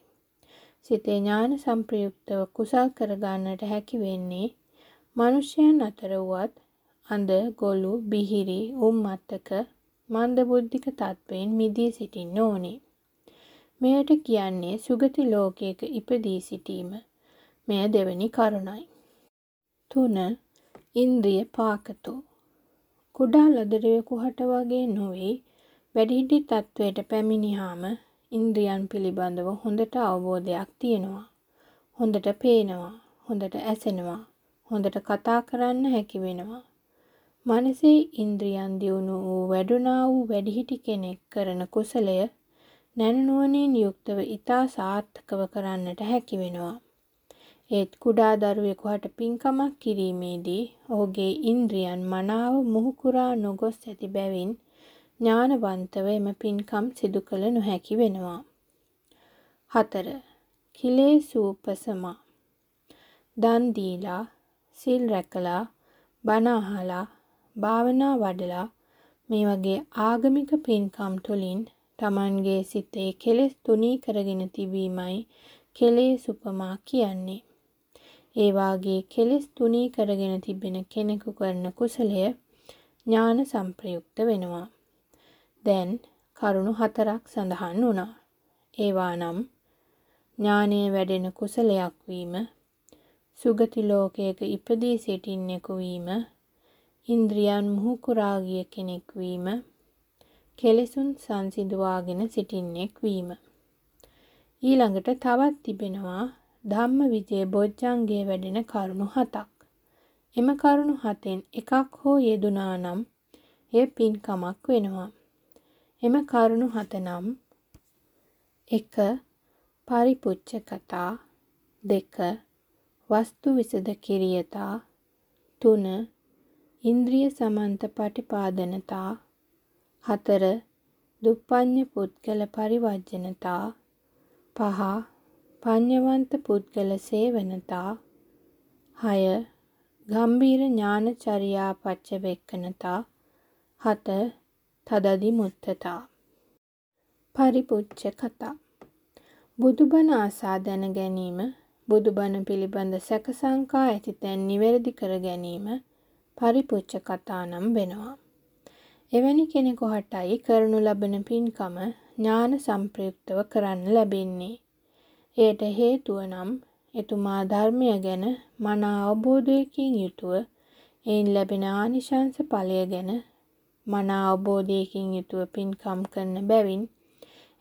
සිතේ ඥාන සංප්‍රයුක්තව කුසල් කරගන්නට හැකි වෙන්නේ මනුෂ්‍යයන් අතර වුවත් අඳ, ගොළු, බිහිරි, උම්මත්තක, මන්දබුද්ධික තත්වයෙන් මිදී සිටින්න ඕනේ. මෙයට කියන්නේ සුගති ලෝකයක ඉපදී සිටීම. මෙය දෙවැනි කරුණයි. 3. ඉන්ද්‍රිය පාකතෝ කුඩා ලදරයෙකු හට වගේ නොවේ වැඩිහිටි තත්වයට පැමිණියාම ඉන්ද්‍රියන් පිළිබඳව හොඳට අවබෝධයක් තියෙනවා. හොඳට පේනවා, හොඳට ඇසෙනවා, හොඳට කතා කරන්න හැකි වෙනවා. මනසේ ඉන්ද්‍රියන් දියුණු වූ වැඩුණා වූ වැඩිහිටි කෙනෙක් කරන කුසලය නැනුවණින් යුක්තව ඊතා සාර්ථකව කරන්නට හැකි වෙනවා. ඒත් කුඩා දරුවෙකු හට පින්කමක් කිරීමේදී ඔහුගේ ඉන්ද්‍රියන් මනාව මුහුකුරා නොගොස් ඇති බැවින් ඥානවන්තව එම පින්කම් සිදු කළ නොහැකි වෙනවා. 4. කිලේසූපසමා දන් දීලා සිල් රැකලා බණ අහලා භාවනා වඩලා මේ වගේ ආගමික පින්කම් තුළින් Tamanගේ සිතේ කෙලෙස් තුනී කරගෙන තිබීමයි කෙලෙසුපමා කියන්නේ. ඒ වාගේ කෙලෙස් තුනී කරගෙන තිබෙන කෙනෙකු කරන කුසලය ඥාන සංප්‍රයුක්ත වෙනවා. දැන් කරුණු හතරක් සඳහන් වුණා. ඒවා නම් ඥානය වැඩෙන කුසලයක් වීම, සුගති ලෝකයක ඉපදී සිටින්නෙකු වීම, ඉන්ද්‍රියන් මුහු කුරා ගිය කෙනෙක් වීම, කෙලෙසුන් සංසිඳවාගෙන සිටින්නෙක් වීම. ඊළඟට තවත් තිබෙනවා ධම්ම විජය බොජ්ජංගේ වැඩෙන කරුණු හතක්. එම කරුණු හතෙන් එකක් හෝ යෙදුනා නම් එය පින්කමක් වෙනවා. එම කරුණු හත නම් 1. පරිපුච්ඡ කතා 2. වස්තු විසද කිරියතා 3. ඉන්ද්‍රිය සමන්ත පටිපාදනතා 4. දුප්පඤ්ඤ පුද්ගල පරිවර්ජනතා. 5. පඤ්ඤවන්ත පුද්ගල සේවනතා. 6 ගම්බීර ඥානචර්යා පච්චවෙක්කනතා. 7 තදදි මුත්තතා පරිපුච්ඡ කතා. බුදුබණ ආසා දැන ගැනීම බුදුබණ පිළිබඳ සැක සංකා ඇති තැන් නිවැරදි කර ගැනීම පරිපුච්ඡ කතා නම් වෙනවා. එවැනි කෙනෙකු හටයි කරනු ලබන පින්කම ඥාන සංප්‍රයුක්තව කරන්න ලැබෙන්නේ එයට හේතුව නම් එතුමා ධර්මය ගැන මනා අවබෝධයකින් යුතුව එයින් ලැබෙන ආනිශංස ඵලය ගැන මනා අවබෝධයකින් යුතුව පින්කම් කරන බැවින්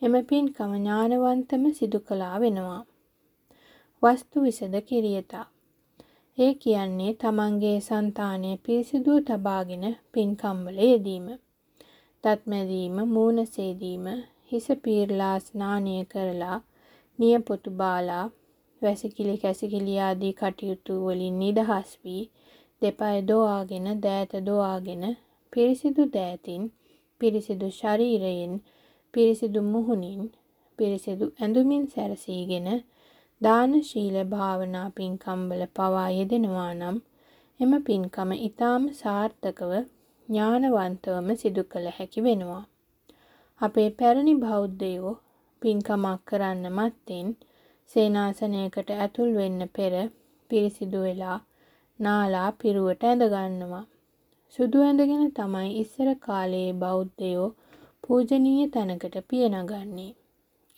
එම පින්කම ඥානවන්තම සිදු කළා වෙනවා. වස්තු විසද කිරියතා. ඒ කියන්නේ තමන්ගේ సంతානය පිරිසිදුව තබාගෙන පින්කම්වල යෙදීම. දත් මැදීම, මූණ සේදීම, හිස පීරලා ස්නානය කරලා, නියපොතු බාලා, වැසිකිලි කැසිකිලි ආදී කටයුතු වලින් නිදහස් වී දෙපය දෝවාගෙන දෑත දෝවාගෙන පිරිසිදු දෑතින් පිරිසිදු ශරීරයෙන් පිරිසිදු මුහුණින් පිරිසිදු ඇඳුමින් සැරසීගෙන දාන ශීල භාවනා පින්කම්වල පවා යෙදෙනවා නම් එම පින්කම ඊටාම සාර්ථකව ඥානවන්තවම සිදු කළ හැකි වෙනවා. අපේ පැරණි බෞද්ධයෝ පින්කමක් කරන්න මත්තෙන් සේනාසනයකට ඇතුල් වෙන්න පෙර පිරිසිදු වෙලා නාලා පිරුවට ඇඳ ගන්නවා. සුදු ඇඳගෙන තමයි ඉස්සර කාලයේ බෞද්ධයෝ පූජනීය තැනකට පිය නගන්නේ.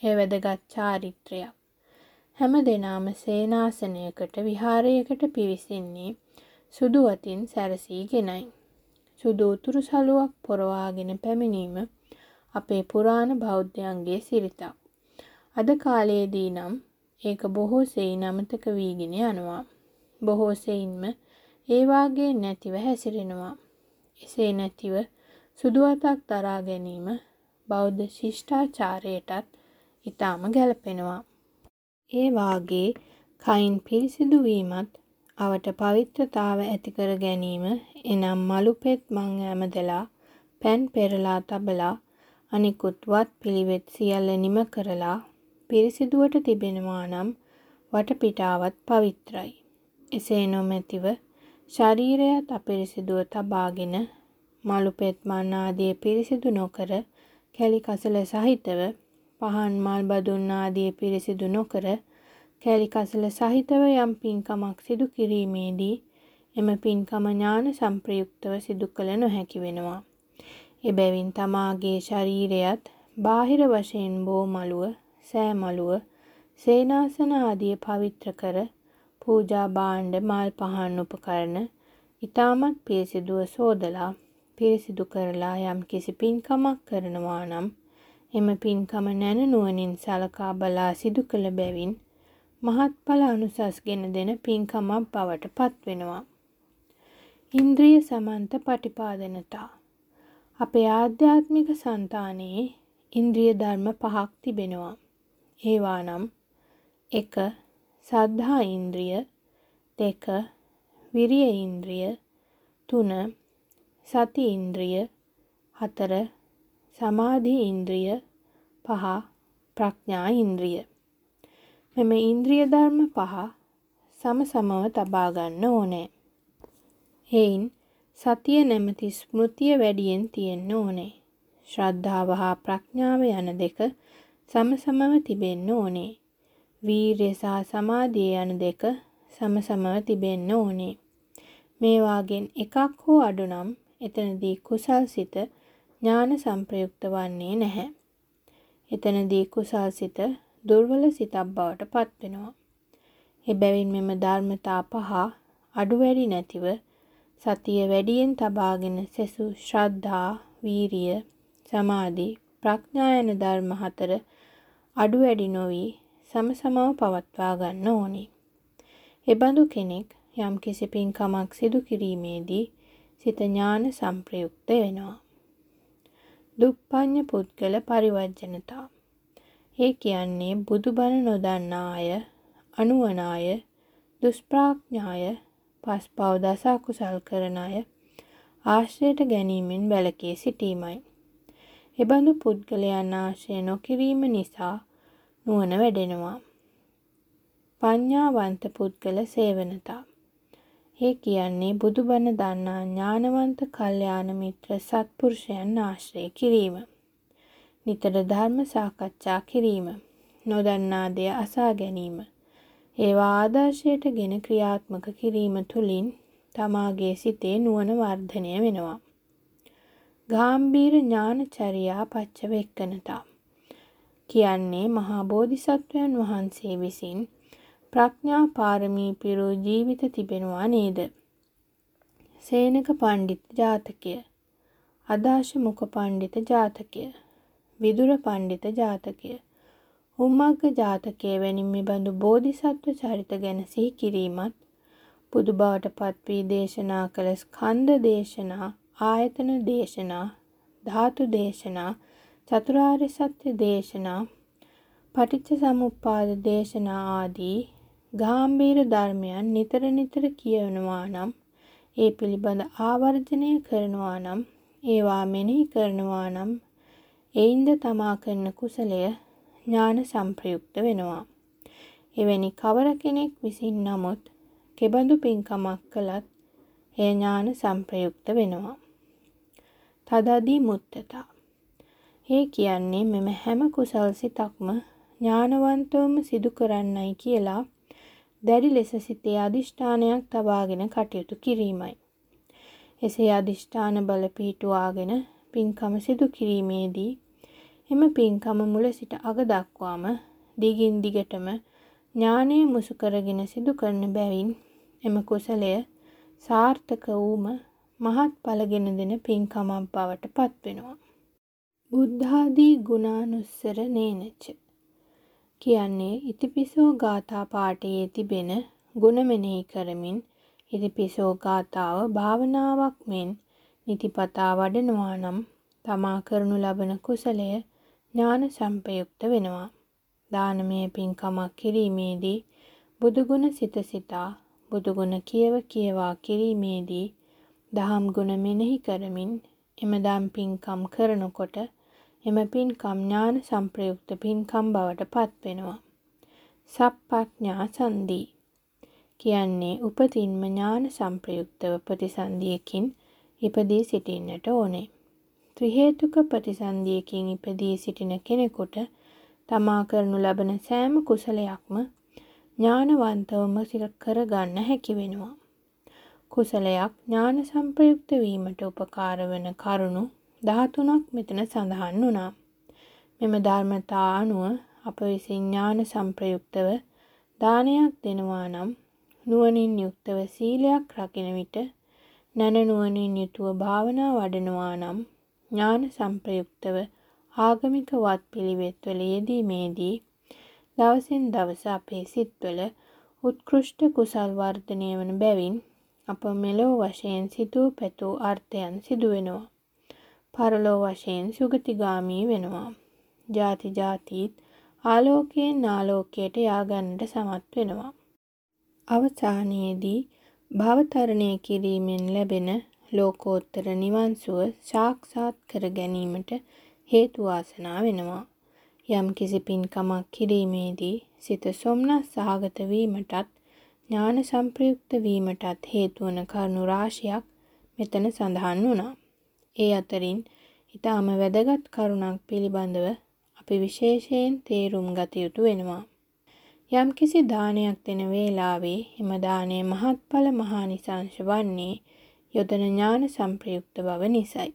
එය වැදගත් චාරිත්‍රයක්. හැම දෙනාම සේනාසනයකට විහාරයකට පිවිසෙන්නේ සුදු අතින් සැරසීගෙනයි. සුදු උතුරු සලුවක් පොරවාගෙන පැමිණීම අපේ පුරාණ බෞද්ධයන්ගේ සිරිතක්. අද කාලයේදී නම් ඒක බොහෝ සෙයින් අමතක වීගෙන යනවා. බොහෝ සෙයින්ම ඒ වාගේ නැතිව හැසිරෙනවා. එසේ නැතිව සුදු අතක් දරා ගැනීම බෞද්ධ ශිෂ්ටාචාරයටත් ඊටාම ගැලපෙනවා. ඒ වාගේ කයින් පිරිසිදු වීමත් අවට පවිත්‍රතාව ඇති කර ගැනීම එනම් මලුපෙත් මං ඇමදලා පෑන් පෙරලා තබලා අනිකුත් වත් පිළිවෙත් සියල්ල නිම කරලා පිරිසිදුවට තිබෙනවා නම් වටපිටාවත් පවිත්‍රයි. එසේ නොමැතිව ශරීරයත් අපිරිසිදුව තබාගෙන මලුපෙත් මන් ආදී පිරිසිදු නොකර කැලි කසල සහිතව පහන් මල් බදුන් ආදී පිරිසිදු නොකර කැලි කසල සහිතව යම් පින්කමක් සිදු කිරීමේදී එම පින්කම ඥාන සංප්‍රයුක්තව සිදු කළ නොහැකි වෙනවා. එබැවින් තමාගේ ශරීරයත් බාහිර වශයෙන් බෝ මළුව, සෑ මළුව, සේනාසන ආදිය පවිත්‍ර කර පූජා භාණ්ඩ මල් පහන් උපකරණ ඊටමත් පිරිසිදුව සෝදලා පිරිසිදු කරලා යම් කිසි පින්කමක් කරනවා නම් එම පින්කම නැන නුවණින් සලකා බලා සිදු කළ බැවින් මහත්ඵල අනුසස්ගෙන දෙන පින්කමක් බවට පත්වෙනවා. ඉන්ද්‍රිය සමන්ත පටිපාදනතා අපේ ආධ්‍යාත්මික సంతානයේ ඉන්ද්‍රිය ධර්ම පහක් තිබෙනවා. ඒවා නම් 1. සද්ධා ඉන්ද්‍රිය 2. විරිය ඉන්ද්‍රිය 3. සති ඉන්ද්‍රිය 4. සමාධි ඉන්ද්‍රිය 5. ප්‍රඥා ඉන්ද්‍රිය මෙම ඉන්ද්‍රිය ධර්ම පහ සමසමව තබා ගන්න ඕනේ. එයින් සතිය නැමැති ස්මෘතිය වැඩියෙන් තියෙන්න ඕනේ. ශ්‍රද්ධාව හා ප්‍රඥාව යන දෙක සමසමව තිබෙන්න ඕනේ. වීරිය සහ සමාධිය යන දෙක සමසමව තිබෙන්න ඕනේ. මේ වාගෙන් එකක් හෝ අඩු නම් එතනදී කුසල් සිත ඥාන සංප්‍රයුක්ත වන්නේ නැහැ. එතනදී කුසල් සිත දුර්වල සිතක් බවට පත්වෙනවා. එබැවින් මෙම ධර්මතා පහ අඩු වැඩි නැතිව සතිය වැඩියෙන් තබාගෙන සෙසු ශ්‍රද්ධා, වීරිය, සමාධි, ප්‍රඥා යන ධර්ම හතර අඩු වැඩි නොවි සමසමව පවත්වා ගන්න ඕනි. එබඳු කෙනෙක් යම් කිසි පින්කමක් සිදු කිරීමේදී සිත ඥාන සංප්‍රයුක්ත වෙනවා. දුප්පඤ්ඤ පුද්ගල පරිවර්ජනතා ඒ කියන්නේ බුදුබණ නොදන්නා අය, අනුවන අය, දුෂ්ප්‍රඥාය, පස්පව් දස අකුසල් කරන අය ආශ්‍රයට ගැනීමෙන් වැළකී සිටීමයි. එබඳු පුද්ගලයන් ආශ්‍රය නොකිරීම නිසා නුවණ වැඩෙනවා. පඤ්ඤාවන්ත පුද්ගල සේවනතා. ඒ කියන්නේ බුදුබණ දන්නා ඥානවන්ත කල්යාණ මිත්‍ර සත්පුරුෂයන් ආශ්‍රය කිරීම. නිතර ධර්ම සාකච්ඡා කිරීම, නොදන්නා දේ අසා ගැනීම, ඒවා ආදර්ශයට ගෙන ක්‍රියාත්මක කිරීම තුළින් තමාගේ සිතේ නුවණ වර්ධනය වෙනවා. ගාම්භීර ඥානචර්යා පච්චවෙක්කනතා කියන්නේ මහා බෝධිසත්වයන් වහන්සේ විසින් ප්‍රඥා පාරමී පිරූ ජීවිත තිබෙනවා නේද? සේනක පණ්ඩිත ජාතකය. අදාශ මුක පණ්ඩිත ජාතකය. විදුර පණ්ඩිත ජාතකය. උම්මග්ග ජාතකය වැනි මෙබඳු බෝධිසත්ව චරිත ගැන සිහි කිරීමත් බුදු බවට පත් වී දේශනා කළ ස්කන්ධ දේශනා ආයතන දේශනා ධාතු දේශනා චතුරාර්ය සත්‍ය දේශනා පටිච්ච සමුප්පාද දේශනා ආදී ගාම්භීර ධර්මයන් නිතර නිතර කියවනවා නම් ඒ පිළිබඳ ආවර්ජනය කරනවා නම් ඒවා මෙනෙහි කරනවා නම් එයින්ද තමා කරන කුසලය ඥාන සංප්‍රයුක්ත වෙනවා. එවැනි කවර කෙනෙක් විසින් නමුත් කෙබඳු පින්කමක් කළත් එය ඥාන සංප්‍රයුක්ත වෙනවා. තදදී මුත්තතා. ඒ කියන්නේ මෙම හැම කුසල් සිතක්ම ඥානවන්තවම සිදු කරන්නයි කියලා දැඩි ලෙස සිතේ අදිෂ්ඨානයක් තබාගෙන කටයුතු කිරීමයි. එසේ අදිෂ්ඨාන බල පිහිටුවාගෙන පින්කම සිදු කිරීමේදී එම පින්කම මුල සිට අග දක්වාම දිගින් දිගටම ඥානය මුසු කරගෙන සිදු කරන බැවින් එම කුසලය සාර්ථක වූම මහත් ඵලගෙන දෙන පින්කමක් බවට පත්වෙනවා. බුද්ධාදී ගුණානුස්සර නේනච කියන්නේ ඉතිපිසෝ ගාථා පාඨයේ තිබෙන ගුණ මෙනෙහි කරමින් ඉතිපිසෝ ගාථාව භාවනාවක් මෙන් නිතිපතා වඩනවා නම් තමා කරනු ලබන කුසලය ඥාන සම්පයුක්ත වෙනවා. දානමය පින්කමක් කිරීමේදී බුදුගුණ සිත සිතා බුදුගුණ කියව කියවා කිරීමේදී දහම් ගුණ මෙනෙහි කරමින් එම දම් පින්කම් කරනකොට එම පින්කම් ඥාන සම්ප්‍රයුක්ත පින්කම් බවට පත්වෙනවා. සප්පඥා සන්දී කියන්නේ උපතින්ම ඥාන සම්ප්‍රයුක්තව ප්‍රතිසන්දියකින් ඉපදී සිටින්නට ඕනේ. ත්‍රිහේතුක ප්‍රතිසන්දියකින් ඉපදී සිටින කෙනෙකුට තමා කරනු ලබන සෑම කුසලයක්ම ඥානවන්තවම කරගන්න හැකි වෙනවා. කුසලයක් ඥාන සම්ප්‍රයුක්ත වීමට උපකාර වන කරුණු 13ක් මෙතන සඳහන් වුණා. මෙම ධර්මතා අනුව අප විසින් ඥාන සම්ප්‍රයුක්තව දානයක් දෙනවා නම් නුවණින් යුක්තව සීලයක් රකින විට නැන නුවණින් යුතුව භාවනා වඩනවා නම් ඥාන සම්ප්‍රයුක්තව ආගමික වත් පිළිවෙත්වල යෙදීමේදී දවසින් දවස අපේ සිත්වල උත්කෘෂ්ඨ කුසල් වර්ධනය වන බැවින් අප මෙලෝ වශයෙන් සිතූ පැතූ අර්ථයන් සිදු වෙනවා. පරලෝ වශයෙන් සුගතිගාමී වෙනවා. ಜಾති ಜಾතිත් ආලෝකයෙන් ආලෝකයට යාගන්නට සමත් වෙනවා. අවසානයේදී භවතරණය කිරීමෙන් ලැබෙන ලෝකෝත්තර නිවන් සුව සාක්ෂාත් කර ගැනීමට හේතු වාසනා වෙනවා. යම් කිසි පින්කමක් කිරීමේදී සිත සොම්නස් සහගත වීමටත් ඥාන සංප්‍රයුක්ත වීමටත් හේතු වන කරුණු රාශියක් මෙතන සඳහන් වුණා. ඒ අතරින් ඊටාම වැදගත් කරුණක් පිළිබඳව අපි විශේෂයෙන් තේරුම් ගත යුතු වෙනවා. යම්කිසි දානයක් දෙන වේලාවේ එම දානයේ මහත්ඵල මහානිසංශ වන්නේ යොදන ඥාන සංප්‍රයුක්ත බව නිසයි.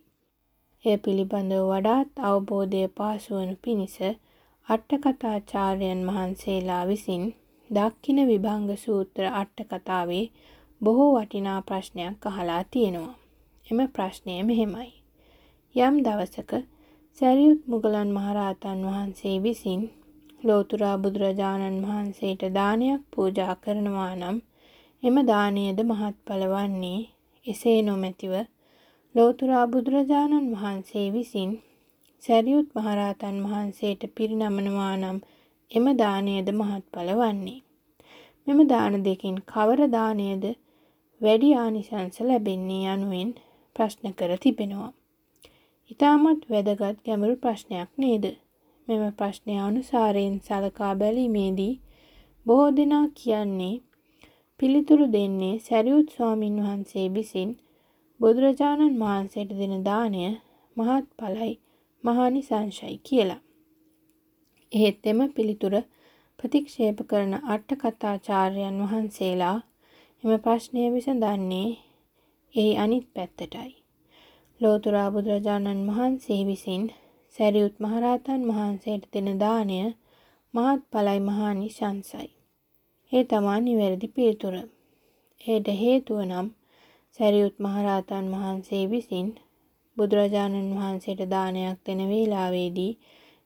එය පිළිබඳව වඩාත් අවබෝධය පහසු වනු පිණිස අට්ඨකථාචාර්යයන් වහන්සේලා විසින් දක්ඛින විභංග සූත්‍ර අට්ඨකථාවේ බොහෝ වටිනා ප්‍රශ්නයක් අහලා තියෙනවා. එම ප්‍රශ්නය මෙහෙමයි. යම් දවසක සරියුත් මුගලන් මහරහතන් වහන්සේ විසින් ලෝතුරා බුදුරජාණන් වහන්සේට දානයක් පූජා කරනවා නම් එම දානයද මහත්ඵල වන්නේ එසේ නොමැතිව ලෝතුරා බුදුරජාණන් වහන්සේ විසින් සැරියුත් මහරහතන් වහන්සේට පිරිනමනවා නම් එම දානයද මහත්ඵල වන්නේ. මෙම දාන දෙකින් කවර දානයද වැඩි ආනිසංස ලැබෙන්නේ යනුවෙන් ප්‍රශ්න කර තිබෙනවා. ඊටමත් වැදගත් ගැඹුරු ප්‍රශ්නයක් නේද? මෙම ප්‍රශ්නය අනුසාරයෙන් සලකා බැලීමේදී බොහෝ දෙනා කියන්නේ පිළිතුරු දෙන්නේ සැරියුත් ස්වාමින් වහන්සේ විසින් බුදුරජාණන් වහන්සේට දෙන දාණය මහත්ඵලයි මහානිසංසයි කියලා. එහෙත් එම පිළිතුර ප්‍රතික්ෂේප කරන අට කථාචාර්යයන් වහන්සේලා එම ප්‍රශ්නය විසඳන්නේ එහි අනිත් පැත්තටයි. ලෝතුරා බුදුරජාණන් වහන්සේ විසින් සැරියුත් මහරහතන් වහන්සේට දෙන දාණය මහත්ඵලයි මහානිසංසයි. ඒ තමා නිවැරදි පිළිතුර. එයට හේතුව නම් සැරියුත් මහරහතන් වහන්සේ විසින් බුදුරජාණන් වහන්සේට දානයක් දෙන වේලාවේදී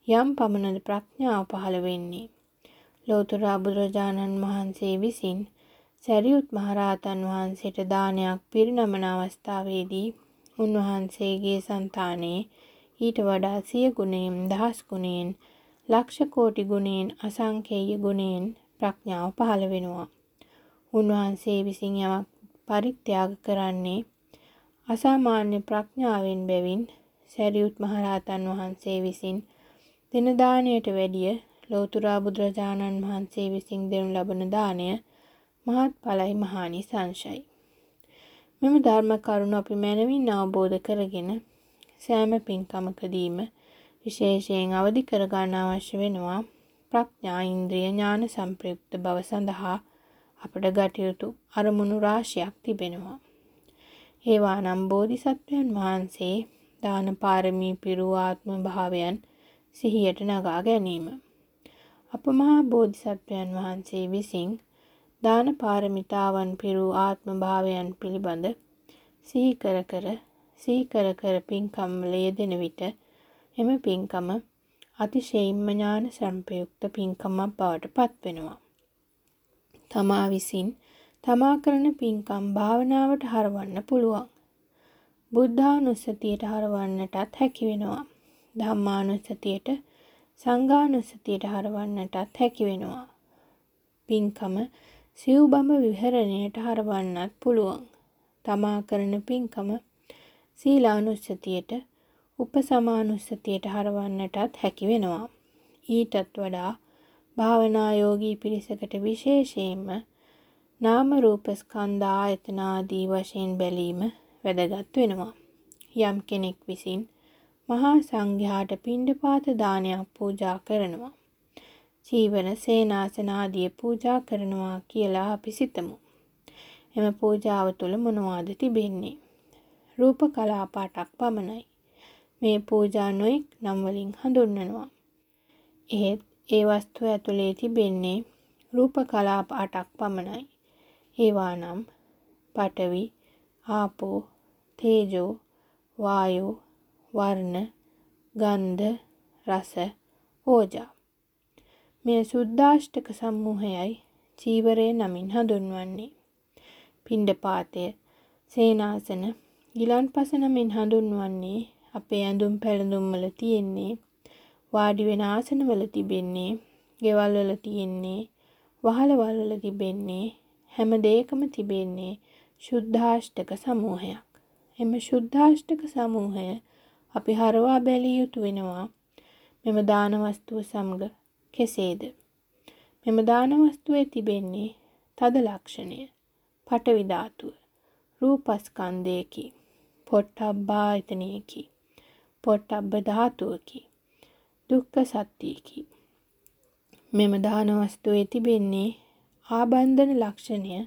යම් පමණද ප්‍රඥාව පහළ වෙන්නේ. ලෝතර බුදුරජාණන් වහන්සේ විසින් සැරියුත් මහරහතන් වහන්සේට දානයක් පිරිනමන අවස්ථාවේදී උන්වහන්සේගේ సంతානයේ ඊට වඩා සිය ගුණයෙන් දහස් ගුණයෙන් ලක්ෂ කෝටි ගුණයෙන් අසංකේය ගුණයෙන් ප්‍රඥාව පහළ වෙනවා. උන්වහන්සේ විසින් යමක් පරිත්‍යාග කරන්නේ අසාමාන්‍ය ප්‍රඥාවෙන් බැවින් සැරියුත් මහරහතන් වහන්සේ විසින් දෙන දාණයට වැඩිය ලෝතුරා බුදුරජාණන් වහන්සේ විසින් දෙනු ලබන දාණය මහත්ඵලයි මහානිසංසයි. මෙම ධර්ම කරුණ අපි මනවින් අවබෝධ කරගෙන සෑම පින්කමකදීම විශේෂයෙන් අවදි කරගන්න අවශ්‍ය වෙනවා ප්‍රඥා ඉන්ද්‍රිය ඥාන සම්ප්‍රයුක්ත බව සඳහා අපට ගටයුතු අරමුණු රාශියක් තිබෙනවා. ඒවා නම් බෝධිසත්වයන් වහන්සේ දාන පාරමී පිරූ ආත්ම භාවයන් සිහියට නගා ගැනීම. අප මහා බෝධිසත්වයන් වහන්සේ විසින් දාන පාරමිතාවන් පිරූ ආත්ම භාවයන් පිළිබඳ සිහි කර කර සිහි කර කර පින්කම් වල යෙදෙන විට එම පින්කම අතිශයින්ම ඥාන සම්පයුක්ත පින්කමක් බවට පත්වෙනවා. තමා විසින් තමා කරන පින්කම් භාවනාවට හරවන්න පුළුවන්. බුද්ධානුස්සතියට හරවන්නටත් හැකි වෙනවා. ධම්මානුස්සතියට සංඝානුස්සතියට හරවන්නටත් හැකි වෙනවා. පින්කම සිව්බඹ විහරණයට හරවන්නත් පුළුවන්. තමා කරන පින්කම සීලානුස්සතියට උපසමානුස්සතියට හරවන්නටත් හැකි වෙනවා. ඊටත් වඩා භාවනා යෝගී පිරිසකට විශේෂයෙන්ම නාම රූප ස්කන්ධ ආයතන ආදී වශයෙන් බැලීම වැදගත් වෙනවා. යම් කෙනෙක් විසින් මහා සංඝයාට පිණ්ඩපාත දානයක් පූජා කරනවා. ජීවන සේනාසන ආදී පූජා කරනවා කියලා අපි සිතමු. එම පූජාව තුළ මොනවාද තිබෙන්නේ? රූප කලාප 8ක් පමණයි. මේ පූජා නොඑක් නම් වලින් හඳුන්වනවා. එහෙත් ඒ වස්තුව ඇතුලේ තිබෙන්නේ රූප කලාප 8ක් පමණයි. ඒවා නම් පඨවි, ආපෝ, තේජෝ, වායෝ, වර්ණ, ගන්ධ, රස, ඕජා. මේ සුද්දාෂ්ටක සමූහයයි චීවරය නමින් හඳුන්වන්නේ. පිණ්ඩපාතය, සේනාසන, ගිලන්පස නමින් හඳුන්වන්නේ අපේ ඇඳුම් පැළඳුම් වල තියෙන්නේ වාඩි වෙන ආසනවල තිබෙන්නේ, ගෙවල් වල තියෙන්නේ, වහලවල් වල තිබෙන්නේ හැම දෙයකම තිබෙන්නේ ශුද්ධාෂ්ටක සමූහයක්. එම ශුද්ධාෂ්ටක සමූහය අපි හරවා බැලිය යුතු වෙනවා. මෙම දාන වස්තුව සමග කෙසේද? මෙම දාන වස්තුවේ තිබෙන්නේ තද ලක්ෂණය, පටවි ධාතුව, රූපස්කන්ධයකි, පොට්ටබ්බායතනයකි, පොට්ටබ්බ ධාතුවකි, දුක්ඛ සත්‍යයකි. මෙම දාන වස්තුවේ තිබෙන්නේ ආබන්ධන ලක්ෂණය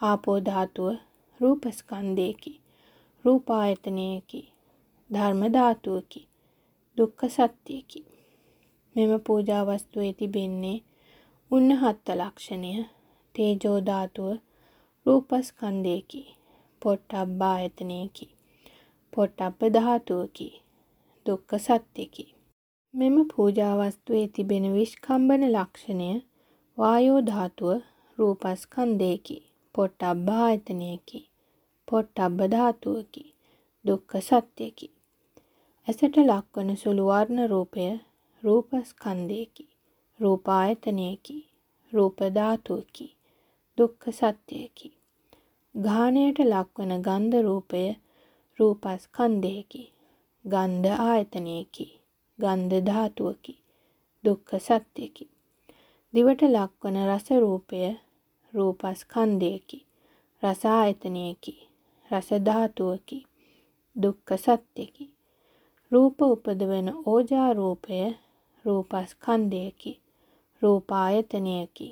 ආපෝ ධාතුව රූපස්කන්ධයකි. රූපායතනයකි. ධර්ම ධාතුවකි. දුක්ඛ සත්‍යයකි. මෙම පූජා වස්තුවේ තිබෙන්නේ උන්නහත්ත ලක්ෂණය. තේජෝ ධාතුව රූපස්කන්ධයකි. පොට්ටබ්බායතනයකි පොට්ටබ්බ ධාතුවකි. දුක්ඛ සත්‍යකි. මෙම පූජා වස්තුවේ තිබෙන විස්කම්බන ලක්ෂණය වායෝ ධාතුව රූපස්කන්ධයකි. පොට්ටබ්බ ආයතනයකි පොට්ටබ්බ ධාතුවකි. දුක්ඛ සත්‍යකි. ඇසට ලක්වන සුළු වර්ණ රූපය රූපස්කන්ධයකි. රූපායතනයකි. රූප ධාතුවකි දුක්ඛ සත්‍යයකි ගාහණයට ලක්වන ගන්ධ රූපය රූපස්කන්ධයකි. ගන්ධ ආයතනයකි. ගන්ධ ධාතුවකි. දුක්ඛ සත්‍යකි දිවට ලක්වන රස රූපය රූපස්කන්ධයකි. රස ආයතනයකි. රස ධාතුවකි. දුක්ඛ සත්‍යකි රූප උපදවන ඕජා රූපය රූපස්කන්ධයකි. රූපායතනයකි.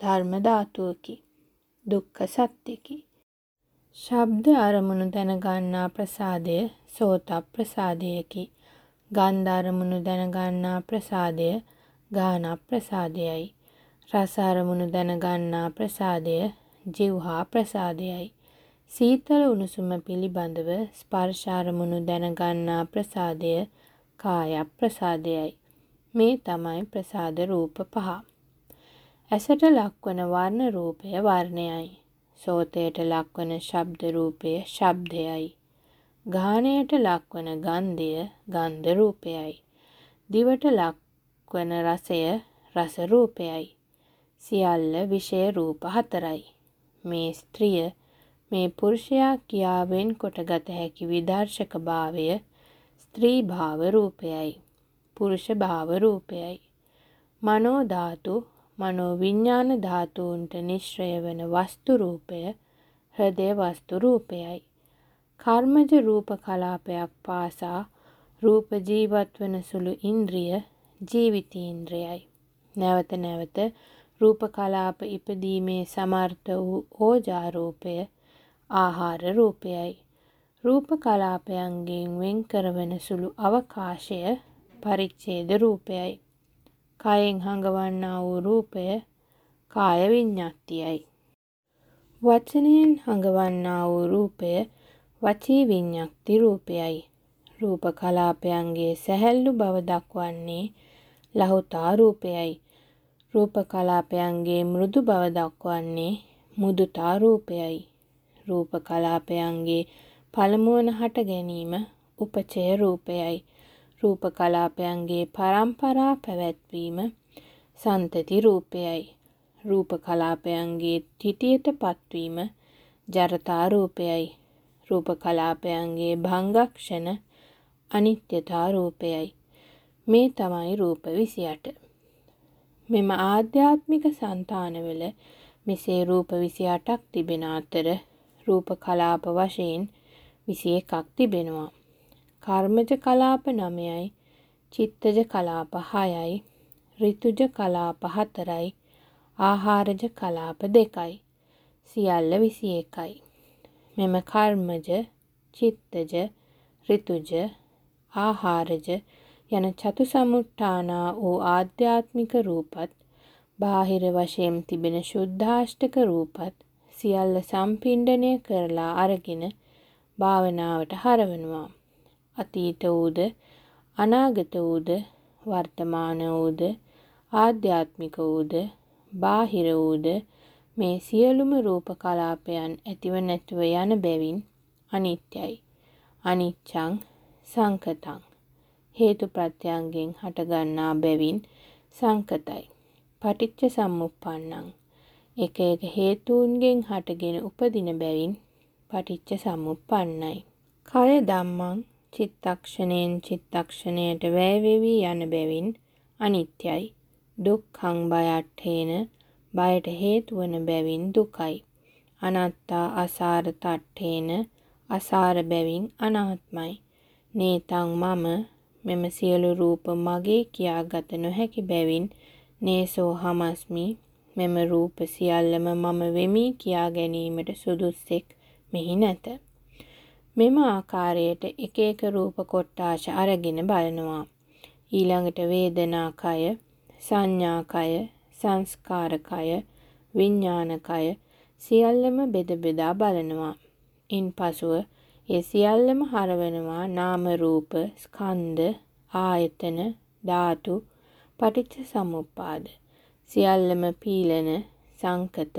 ධර්ම ධාතුවකි දුක්ඛ සත්‍යකි ශබ්ද අරමුණු දැනගන්නා ප්‍රසාදය සෝත ප්‍රසාදයකි ගන්ධ අරමුණු දැනගන්නා ප්‍රසාදය ගාන ප්‍රසාදයයි රස අරමුණු දැනගන්නා ප්‍රසාදය ජීවහා ප්‍රසාදයයි. සීතල උණුසුම පිළිබඳව ස්පර්ශ අරමුණු දැනගන්නා ප්‍රසාදය කාය ප්‍රසාදයයි. මේ තමයි ප්‍රසාද රූප පහ. ඇසට ලක්වන වර්ණ රූපය වර්ණයයි. සෝතයට ලක්වන ශබ්ද රූපය ශබ්දයයි. ගාහණයට ලක්වන ගන්ධය ගන්ධ රූපයයි. දිවට ලක්වන රසය රස රූපයයි. සියල්ල විෂය රූප හතරයි. මේ ස්ත්‍රිය මේ පුරුෂයා කියා වෙන්කොට ගත හැකි විදර්ශක භාවය ස්ත්‍රී භාව රූපයයි. පුරුෂ භාව රූපයයි. මනෝ ධාතු මනෝ විඥාන ධාතුන්ට නිශ්‍රය වන වස්තු රූපය හෘදය වස්තු රූපයයි. කර්මජ රූප කලාපයක් පාසා රූප ජීවත් වන සුළු ඉන්ද්‍රිය ජීවිතීන්ද්‍රයයි. නැවත නැවත රූප කලාප ඉපදීමේ සමර්ථ වූ ඕජා රූපය ආහාර රූපයයි. රූප කලාපයන්ගෙන් වෙන් කරවන සුළු අවකාශය පරිච්ඡේද රූපයයි. කයෙන් හඟවන්නා වූ රූපය කාය විඤ්ඤාතියයි. වචනයෙන් හඟවන්නා වූ රූපය වචී විඤ්ඤාති රූපයයි. රූප කලාපයන්ගේ සැහැල්ලු බව දක්වන්නේ ලහුතා රූපයයි. රූප කලාපයන්ගේ මෘදු බව දක්වන්නේ මුදුතා රූපයයි. රූප කලාපයන්ගේ පළමුවන හට ගැනීම උපචය රූපයයි. රූප කලාපයන්ගේ පරම්පරා පැවැත්වීම සන්තති රූපයයි. රූප කලාපයන්ගේ තිටියට පත්වීම ජරතා රූපයයි. රූප කලාපයන්ගේ භංගක්ෂණ අනිත්‍යතා රූපයයි. මේ තමයි රූප 28. මෙම ආධ්‍යාත්මික సంతානවල මෙසේ රූප 28ක් තිබෙන අතර රූප කලාප වශයෙන් 21ක් තිබෙනවා. කර්මජ කලාප 9යි, චිත්තජ කලාප 6යි, ඍතුජ කලාප 4යි, ආහාරජ කලාප 2යි. සියල්ල 21යි. මෙම කර්මජ, චිත්තජ, ඍතුජ, ආහාරජ යන චතුසමුට්ඨානා වූ ආධ්‍යාත්මික රූපත් බාහිර වශයෙන් තිබෙන ශුද්ධාෂ්ටක රූපත් සියල්ල සම්පිණ්ඩණය කරලා අරගෙන භාවනාවට හරවනවා. අතීත වූද අනාගත වූද වර්තමාන වූද ආධ්‍යාත්මික වූද බාහිර වූද මේ සියලුම රූප කලාපයන් ඇතිව නැතිව යන බැවින් අනිත්‍යයි. අනිච්ඡං සංකතං හේතු ප්‍රත්‍යයන්ගෙන් හටගන්නා බැවින් සංකතයි. පටිච්ච සමුප්පන්නං එක එක හේතුන්ගෙන් හටගෙන උපදින බැවින් පටිච්ච සමුප්පන්නයි. කය ධම්මං චිත්තක්ෂණයෙන් චිත්තක්ෂණයට වැය වෙවි යන බැවින් අනිත්‍යයි. දුක්ඛං බයට්ඨේන බයට හේතු වන බැවින් දුකයි. අනත්තා අසාර තට්ඨේන අසාර බැවින් අනාත්මයි. නේතං මම මෙම සියලු රූප මගේ කියාගත නොහැකි බැවින් නේසෝ හමස්මි මෙම රූප සියල්ලම මම වෙමි කියා ගැනීමට සුදුස්සෙක් මෙහි නැත. මෙම ආකාරයට එක එක රූප කොට්ටාශ අරගෙන බලනවා. ඊළඟට වේදනාකය, සංඥාකය, සංස්කාරකය, විඥානකය සියල්ලම බෙද බෙදා බලනවා. ඉන්පසුව ඒ සියල්ලම හරවනවා නාම රූප, ස්කන්ධ, ආයතන, ධාතු, පටිච්ච සමුප්පාද. සියල්ලම පීලන, සංකත,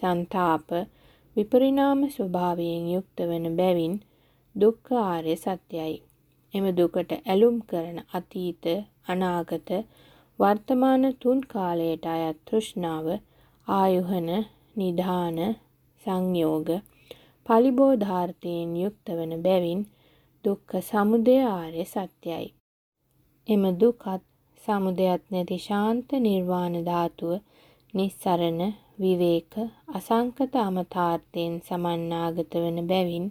ਸੰతాප, විපරිණාම ස්වභාවයෙන් යුක්ත වන බැවින් දුක්ඛ ආර්ය සත්‍යයි. එම දුකට ඇලුම් කරන අතීත, අනාගත, වර්තමාන තුන් කාලයට අයත් තෘෂ්ණාව, ආයුහන, නිධාන, සංයෝග, පලිබෝධාර්ථයෙන් යුක්ත වන බැවින් දුක්ඛ සමුදය ආර්ය සත්‍යයි. එම දුකත් සමුදයත් නැති ශාන්ත නිර්වාණ ධාතුව නිස්සරණ විවේක අසංකත අමතාර්ථයෙන් සමන්නාගත වන බැවින්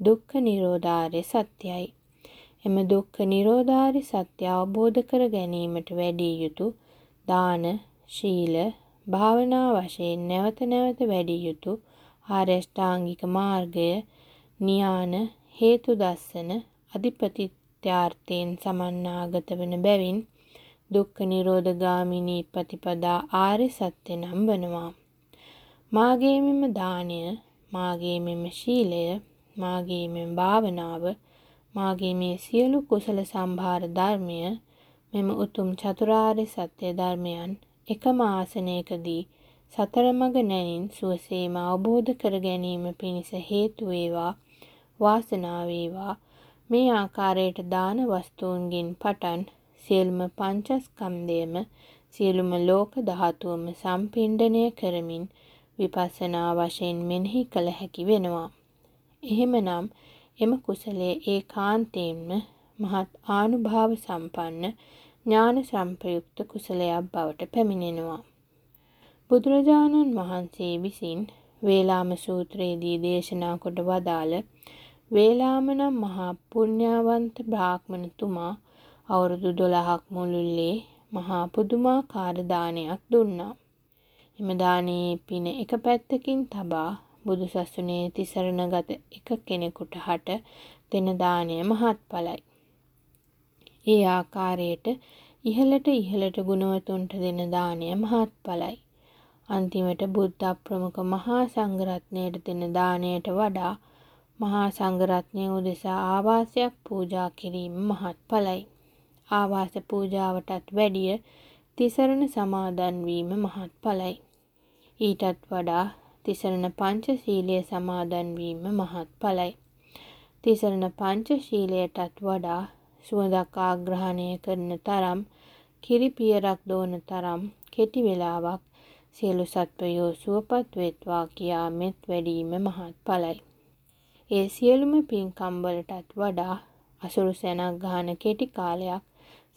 දුක්ඛ නිරෝධාර්ය සත්‍යයි. එම දුක්ඛ නිරෝධාර්ය සත්‍ය අවබෝධ කර ගැනීමට වැඩි යුතු දාන, ශීල, භාවනා වශයෙන් නැවත නැවත වැඩි යුතු ආරෂ්ඨාංගික මාර්ගය, න්‍යාන, හේතු දස්සන, අධිපතිත්‍යාර්ථයෙන් සමන්නාගත වන බැවින් දුක්ඛ නිරෝධ ගාමිනී ප්‍රතිපදා ආර්ය සත්‍ය නම් වනවා. මාගේ මෙම දානය, මාගේ මෙම ශීලය, මාගේ මෙම භාවනාව, මාගේ මේ සියලු කුසල සම්භාර ධර්මය මෙම උතුම් චතුරාර්ය සත්‍ය ධර්මයන් එකම ආසනයකදී සතර මඟ නැනින් සුවසේම අවබෝධ කර ගැනීම පිණිස හේතු වේවා වාසනාව වේවා මේ ආකාරයට දාන වස්තුන්ගෙන් පටන් සියලුම පංචස්කන්ධයම සියලුම ලෝක ධාතුවම සම්පින්ඩණය කරමින් විපස්සනා වශයෙන් මෙනෙහි කළ හැකි වෙනවා. එහෙමනම් එම කුසලයේ ඒකාන්තයෙන්ම මහත් ආනුභාව සම්පන්න ඥාන සංප්‍රයුක්ත කුසලයක් බවට පැමිණෙනවා. බුදුරජාණන් වහන්සේ විසින් වේලාම සූත්‍රයේදී දේශනා කොට වදාළ වේලාම නම් මහා පුණ්‍යවන්ත බ්‍රාහ්මණතුමා අවුරුදු 12ක් මුළුල්ලේ මහා පුදුමාකාර දානයක් දුන්නා. එම දානයේ පින එක පැත්තකින් තබා බුදු සසුනේ තිසරණගත එක කෙනෙකුට හට දෙන දානය මහත්ඵලයි. ඒ ආකාරයට ඉහළට ඉහළට ගුණවතුන්ට දෙන දානය මහත්ඵලයි. අන්තිමට බුද්ධ ප්‍රමුඛ මහා සංඝරත්නයට දෙන දාණයට වඩා මහා සංඝරත්නය උදෙසා ආවාසයක් පූජා කිරීම මහත්ඵලයි. ආවාස පූජාවටත් වැඩිය තිසරණ සමාදන් වීම මහත්ඵලයි. ඊටත් වඩා තිසරණ පංචශීලය සමාදන් වීම මහත්ඵලයි. තිසරණ පංචශීලයටත් වඩා සුවඳක් ආග්‍රහණය කරන තරම් කිරි පියරක් දෝන තරම් කෙටි වේලාවක් සියලු සත්වයෝ සුවපත් වෙත්වා කියා මෙත් වැඩීම මහත්ඵලයි. ඒ සියලුම පින්කම් වලටත් වඩා අසුරු සැනක් ගහන කෙටි කාලයක්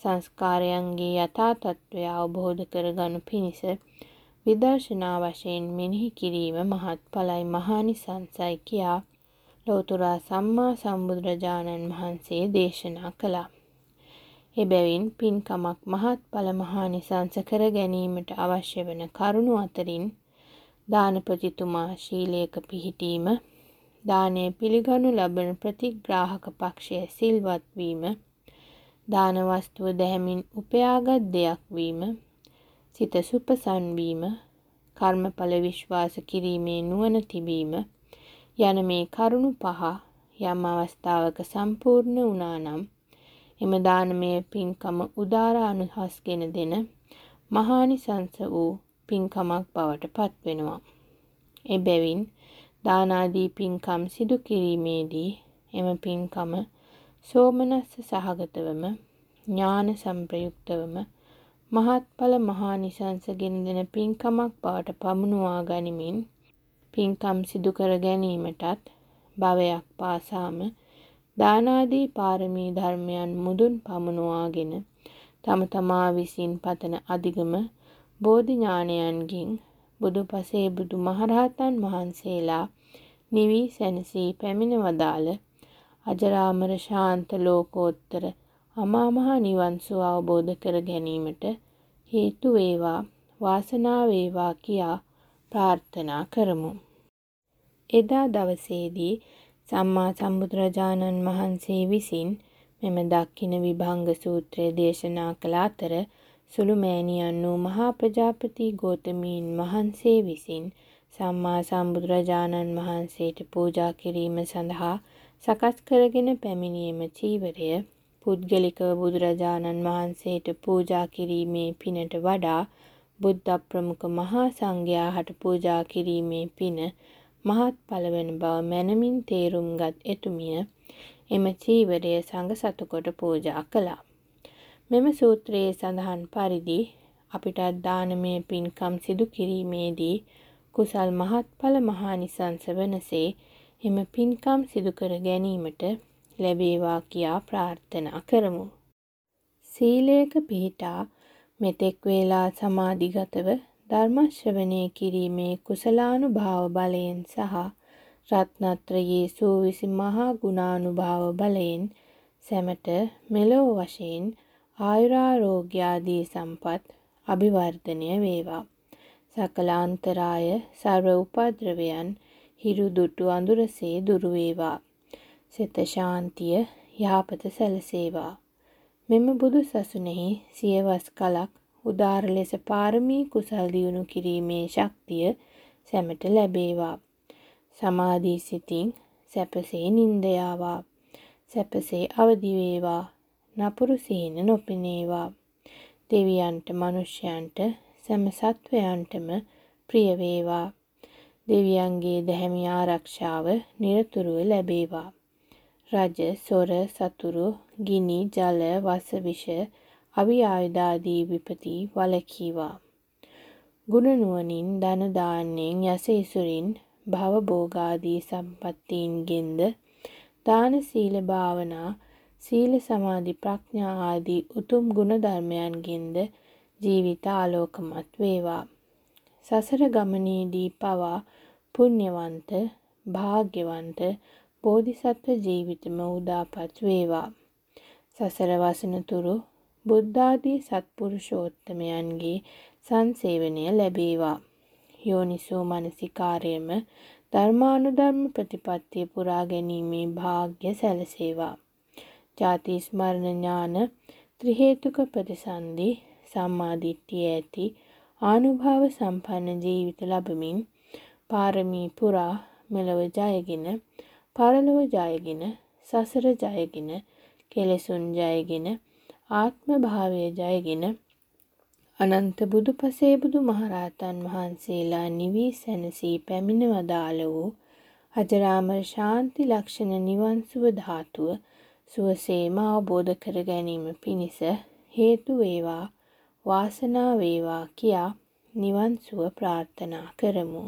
සංස්කාරයන්ගේ යථා තත්ත්වය අවබෝධ කරගනු පිණිස විදර්ශනා වශයෙන් මෙනෙහි කිරීම මහත්ඵලයි මහානිසංසයි කියා ලෝතුරා සම්මා සම්බුදුරජාණන් වහන්සේ දේශනා කළා. එබැවින් පින්කමක් මහත්ඵල මහානිසංස කර ගැනීමට අවශ්‍ය වන කරුණු අතරින් දානපතිතුමා ශීලයක පිහිටීම දානය පිළිගනු ලබන ප්‍රතිග්‍රාහක පක්ෂය සිල්වත් වීම දාන වස්තුව දැහැමින් උපයාගත් දෙයක් වීම සිත සුපසන් වීම කර්මඵල විශ්වාස කිරීමේ නුවණ තිබීම යන මේ කරුණු පහ යම් අවස්ථාවක සම්පූර්ණ වුණා නම් එම දානමය පින්කම උදාර අනුහස්ගෙන දෙන මහානිසංස වූ පින්කමක් බවට පත්වෙනවා. එබැවින් දානාදී පින්කම් සිදු කිරීමේදී එම පින්කම සෝමනස්ස සහගතවම ඥාන සංප්‍රයුක්තවම මහත්ඵල මහානිසංසගෙන දෙන පින්කමක් බවට පමුණුවා ගනිමින් පින්කම් සිදු කර ගැනීමටත් භවයක් පාසාම දානාදී පාරමී ධර්මයන් මුදුන් පමුණුවාගෙන තම තමා විසින් පතන අධිගම බෝධි ඥානයන්ගෙන් බුදු පසේ බුදු මහරහතන් වහන්සේලා නිවි සැනසී පැමිණ වදාළ අජරාමර ශාන්ත ලෝකෝත්තර අමා මහ නිවන් සුව අවබෝධ කර ගැනීමට හේතු වේවා වාසනාව වේවා කියා ප්‍රාර්ථනා කරමු. එදා දවසේදී සම්මා සම්බුදුරජාණන් වහන්සේ විසින් මෙම දක්ඛින විභංග සූත්‍රය දේශනා කළ අතර සුළුමෑණියන් වූ මහා ප්‍රජාපති ගෝතමීන් වහන්සේ විසින් සම්මා සම්බුදුරජාණන් වහන්සේට පූජා කිරීම සඳහා සකස් කරගෙන පැමිණීම චීවරය පුද්ගලිකව බුදුරජාණන් වහන්සේට පූජා කිරීමේ පිනට වඩා බුද්ධ ප්‍රමුඛ මහා සංඝයාට පූජා කිරීමේ පින මහත් පළවන බව මැනමින් තේරුම්ගත් එතුමිය එම චීවරය සංඝ සතුකොට පූජා කළා. මෙම සූත්‍රයේ සඳහන් පරිදි අපිට දානමය පින්කම් සිදු කිරීමේදී කුසල් මහත්ඵල මහානිසංස වනසේ එම පින්කම් සිදු කර ගැනීමට ලැබේවා කියා ප්‍රාර්ථනා කරමු. සීලයක පිහිටා මෙතෙක් වේලා සමාධිගතව ධර්ම ශ්‍රවණය කිරීමේ කුසලානුභාව බලයෙන් සහ රත්නත්‍රයේ සූවිසි මහා ගුණානුභාව බලයෙන් සැමට මෙලොව වශයෙන් ආයුරාරෝග්‍ය ආදී සම්පත් අභිවර්ධනය වේවා. සකල අන්තරාය සර්ව උපද්‍රවයන් හිරු දුටු අඳුරසේ දුරු වේවා. සිත ශාන්තිය යහපත සැලසේවා. මෙම බුදු සසුනෙහි සියවස් කලක් උදාර ලෙස පාරමී කුසල් දියුණු කිරීමේ ශක්තිය සැමට ලැබේවා. සමාධී සිතින් සැපසේ නින්ද යාවා. සැපසේ අවදි වේවා. නපුරු සිහින නොපෙනේවා. දෙවියන්ට මනුෂ්‍යයන්ට සැම සත්වයන්ටම ප්‍රිය වේවා. දෙවියන්ගේ දැහැමි ආරක්ෂාව නිරතුරුව ලැබේවා. රජ, සොර, සතුරු, ගිනි, ජල, වස විෂ, අවි ආයුධාදී විපති වලකීවා. ගුණ නුවණින් ධන දාන්නෙන් යස ඉසුරින් භව භෝගාදී සම්පත්තීන්ගෙන්ද දාන සීල භාවනා සීල සමාධි ප්‍රඥා ආදී උතුම් ගුණ ධර්මයන්ගෙන්ද ජීවිත ආලෝකමත් වේවා. සසර ගමනේදී පවා පුණ්‍යවන්ත භාග්‍යවන්ත බෝධිසත්ව ජීවිතම උදාපත් වේවා. සසර වසනතුරු බුද්ධාදී සත්පුරුෂෝත්තමයන්ගේ සංසේවනය ලැබේවා. යෝනිසෝ මනසිකාරයම ධර්මානුධර්ම ප්‍රතිපත්තිය පුරා ගැනීමේ භාග්‍ය සැලසේවා. ජාති ස්මරණ ඥාන ත්‍රි හේතුක ප්‍රතිසන්දි සම්මාදිට්ඨිය ඇති ආනුභාව සම්පන්න ජීවිත ලැබමින් පාරමී පුරා මෙලව ජයගෙන පරලොව ජයගෙන සසර ජයගෙන කෙලෙසුන් ජයගෙන ආත්ම භාවය ජයගෙන අනන්ත බුදු පසේබුදු මහරහතන් වහන්සේලා නිවී සැනසී පැමිණ වදාළ වූ අජරාමර ශාන්ති ලක්ෂණ නිවන් සුව ධාතුව සුවසේම අවබෝධ කර ගැනීම පිණිස හේතු වේවා වාසනාව වේවා කියා නිවන් සුව ප්‍රාර්ථනා කරමු.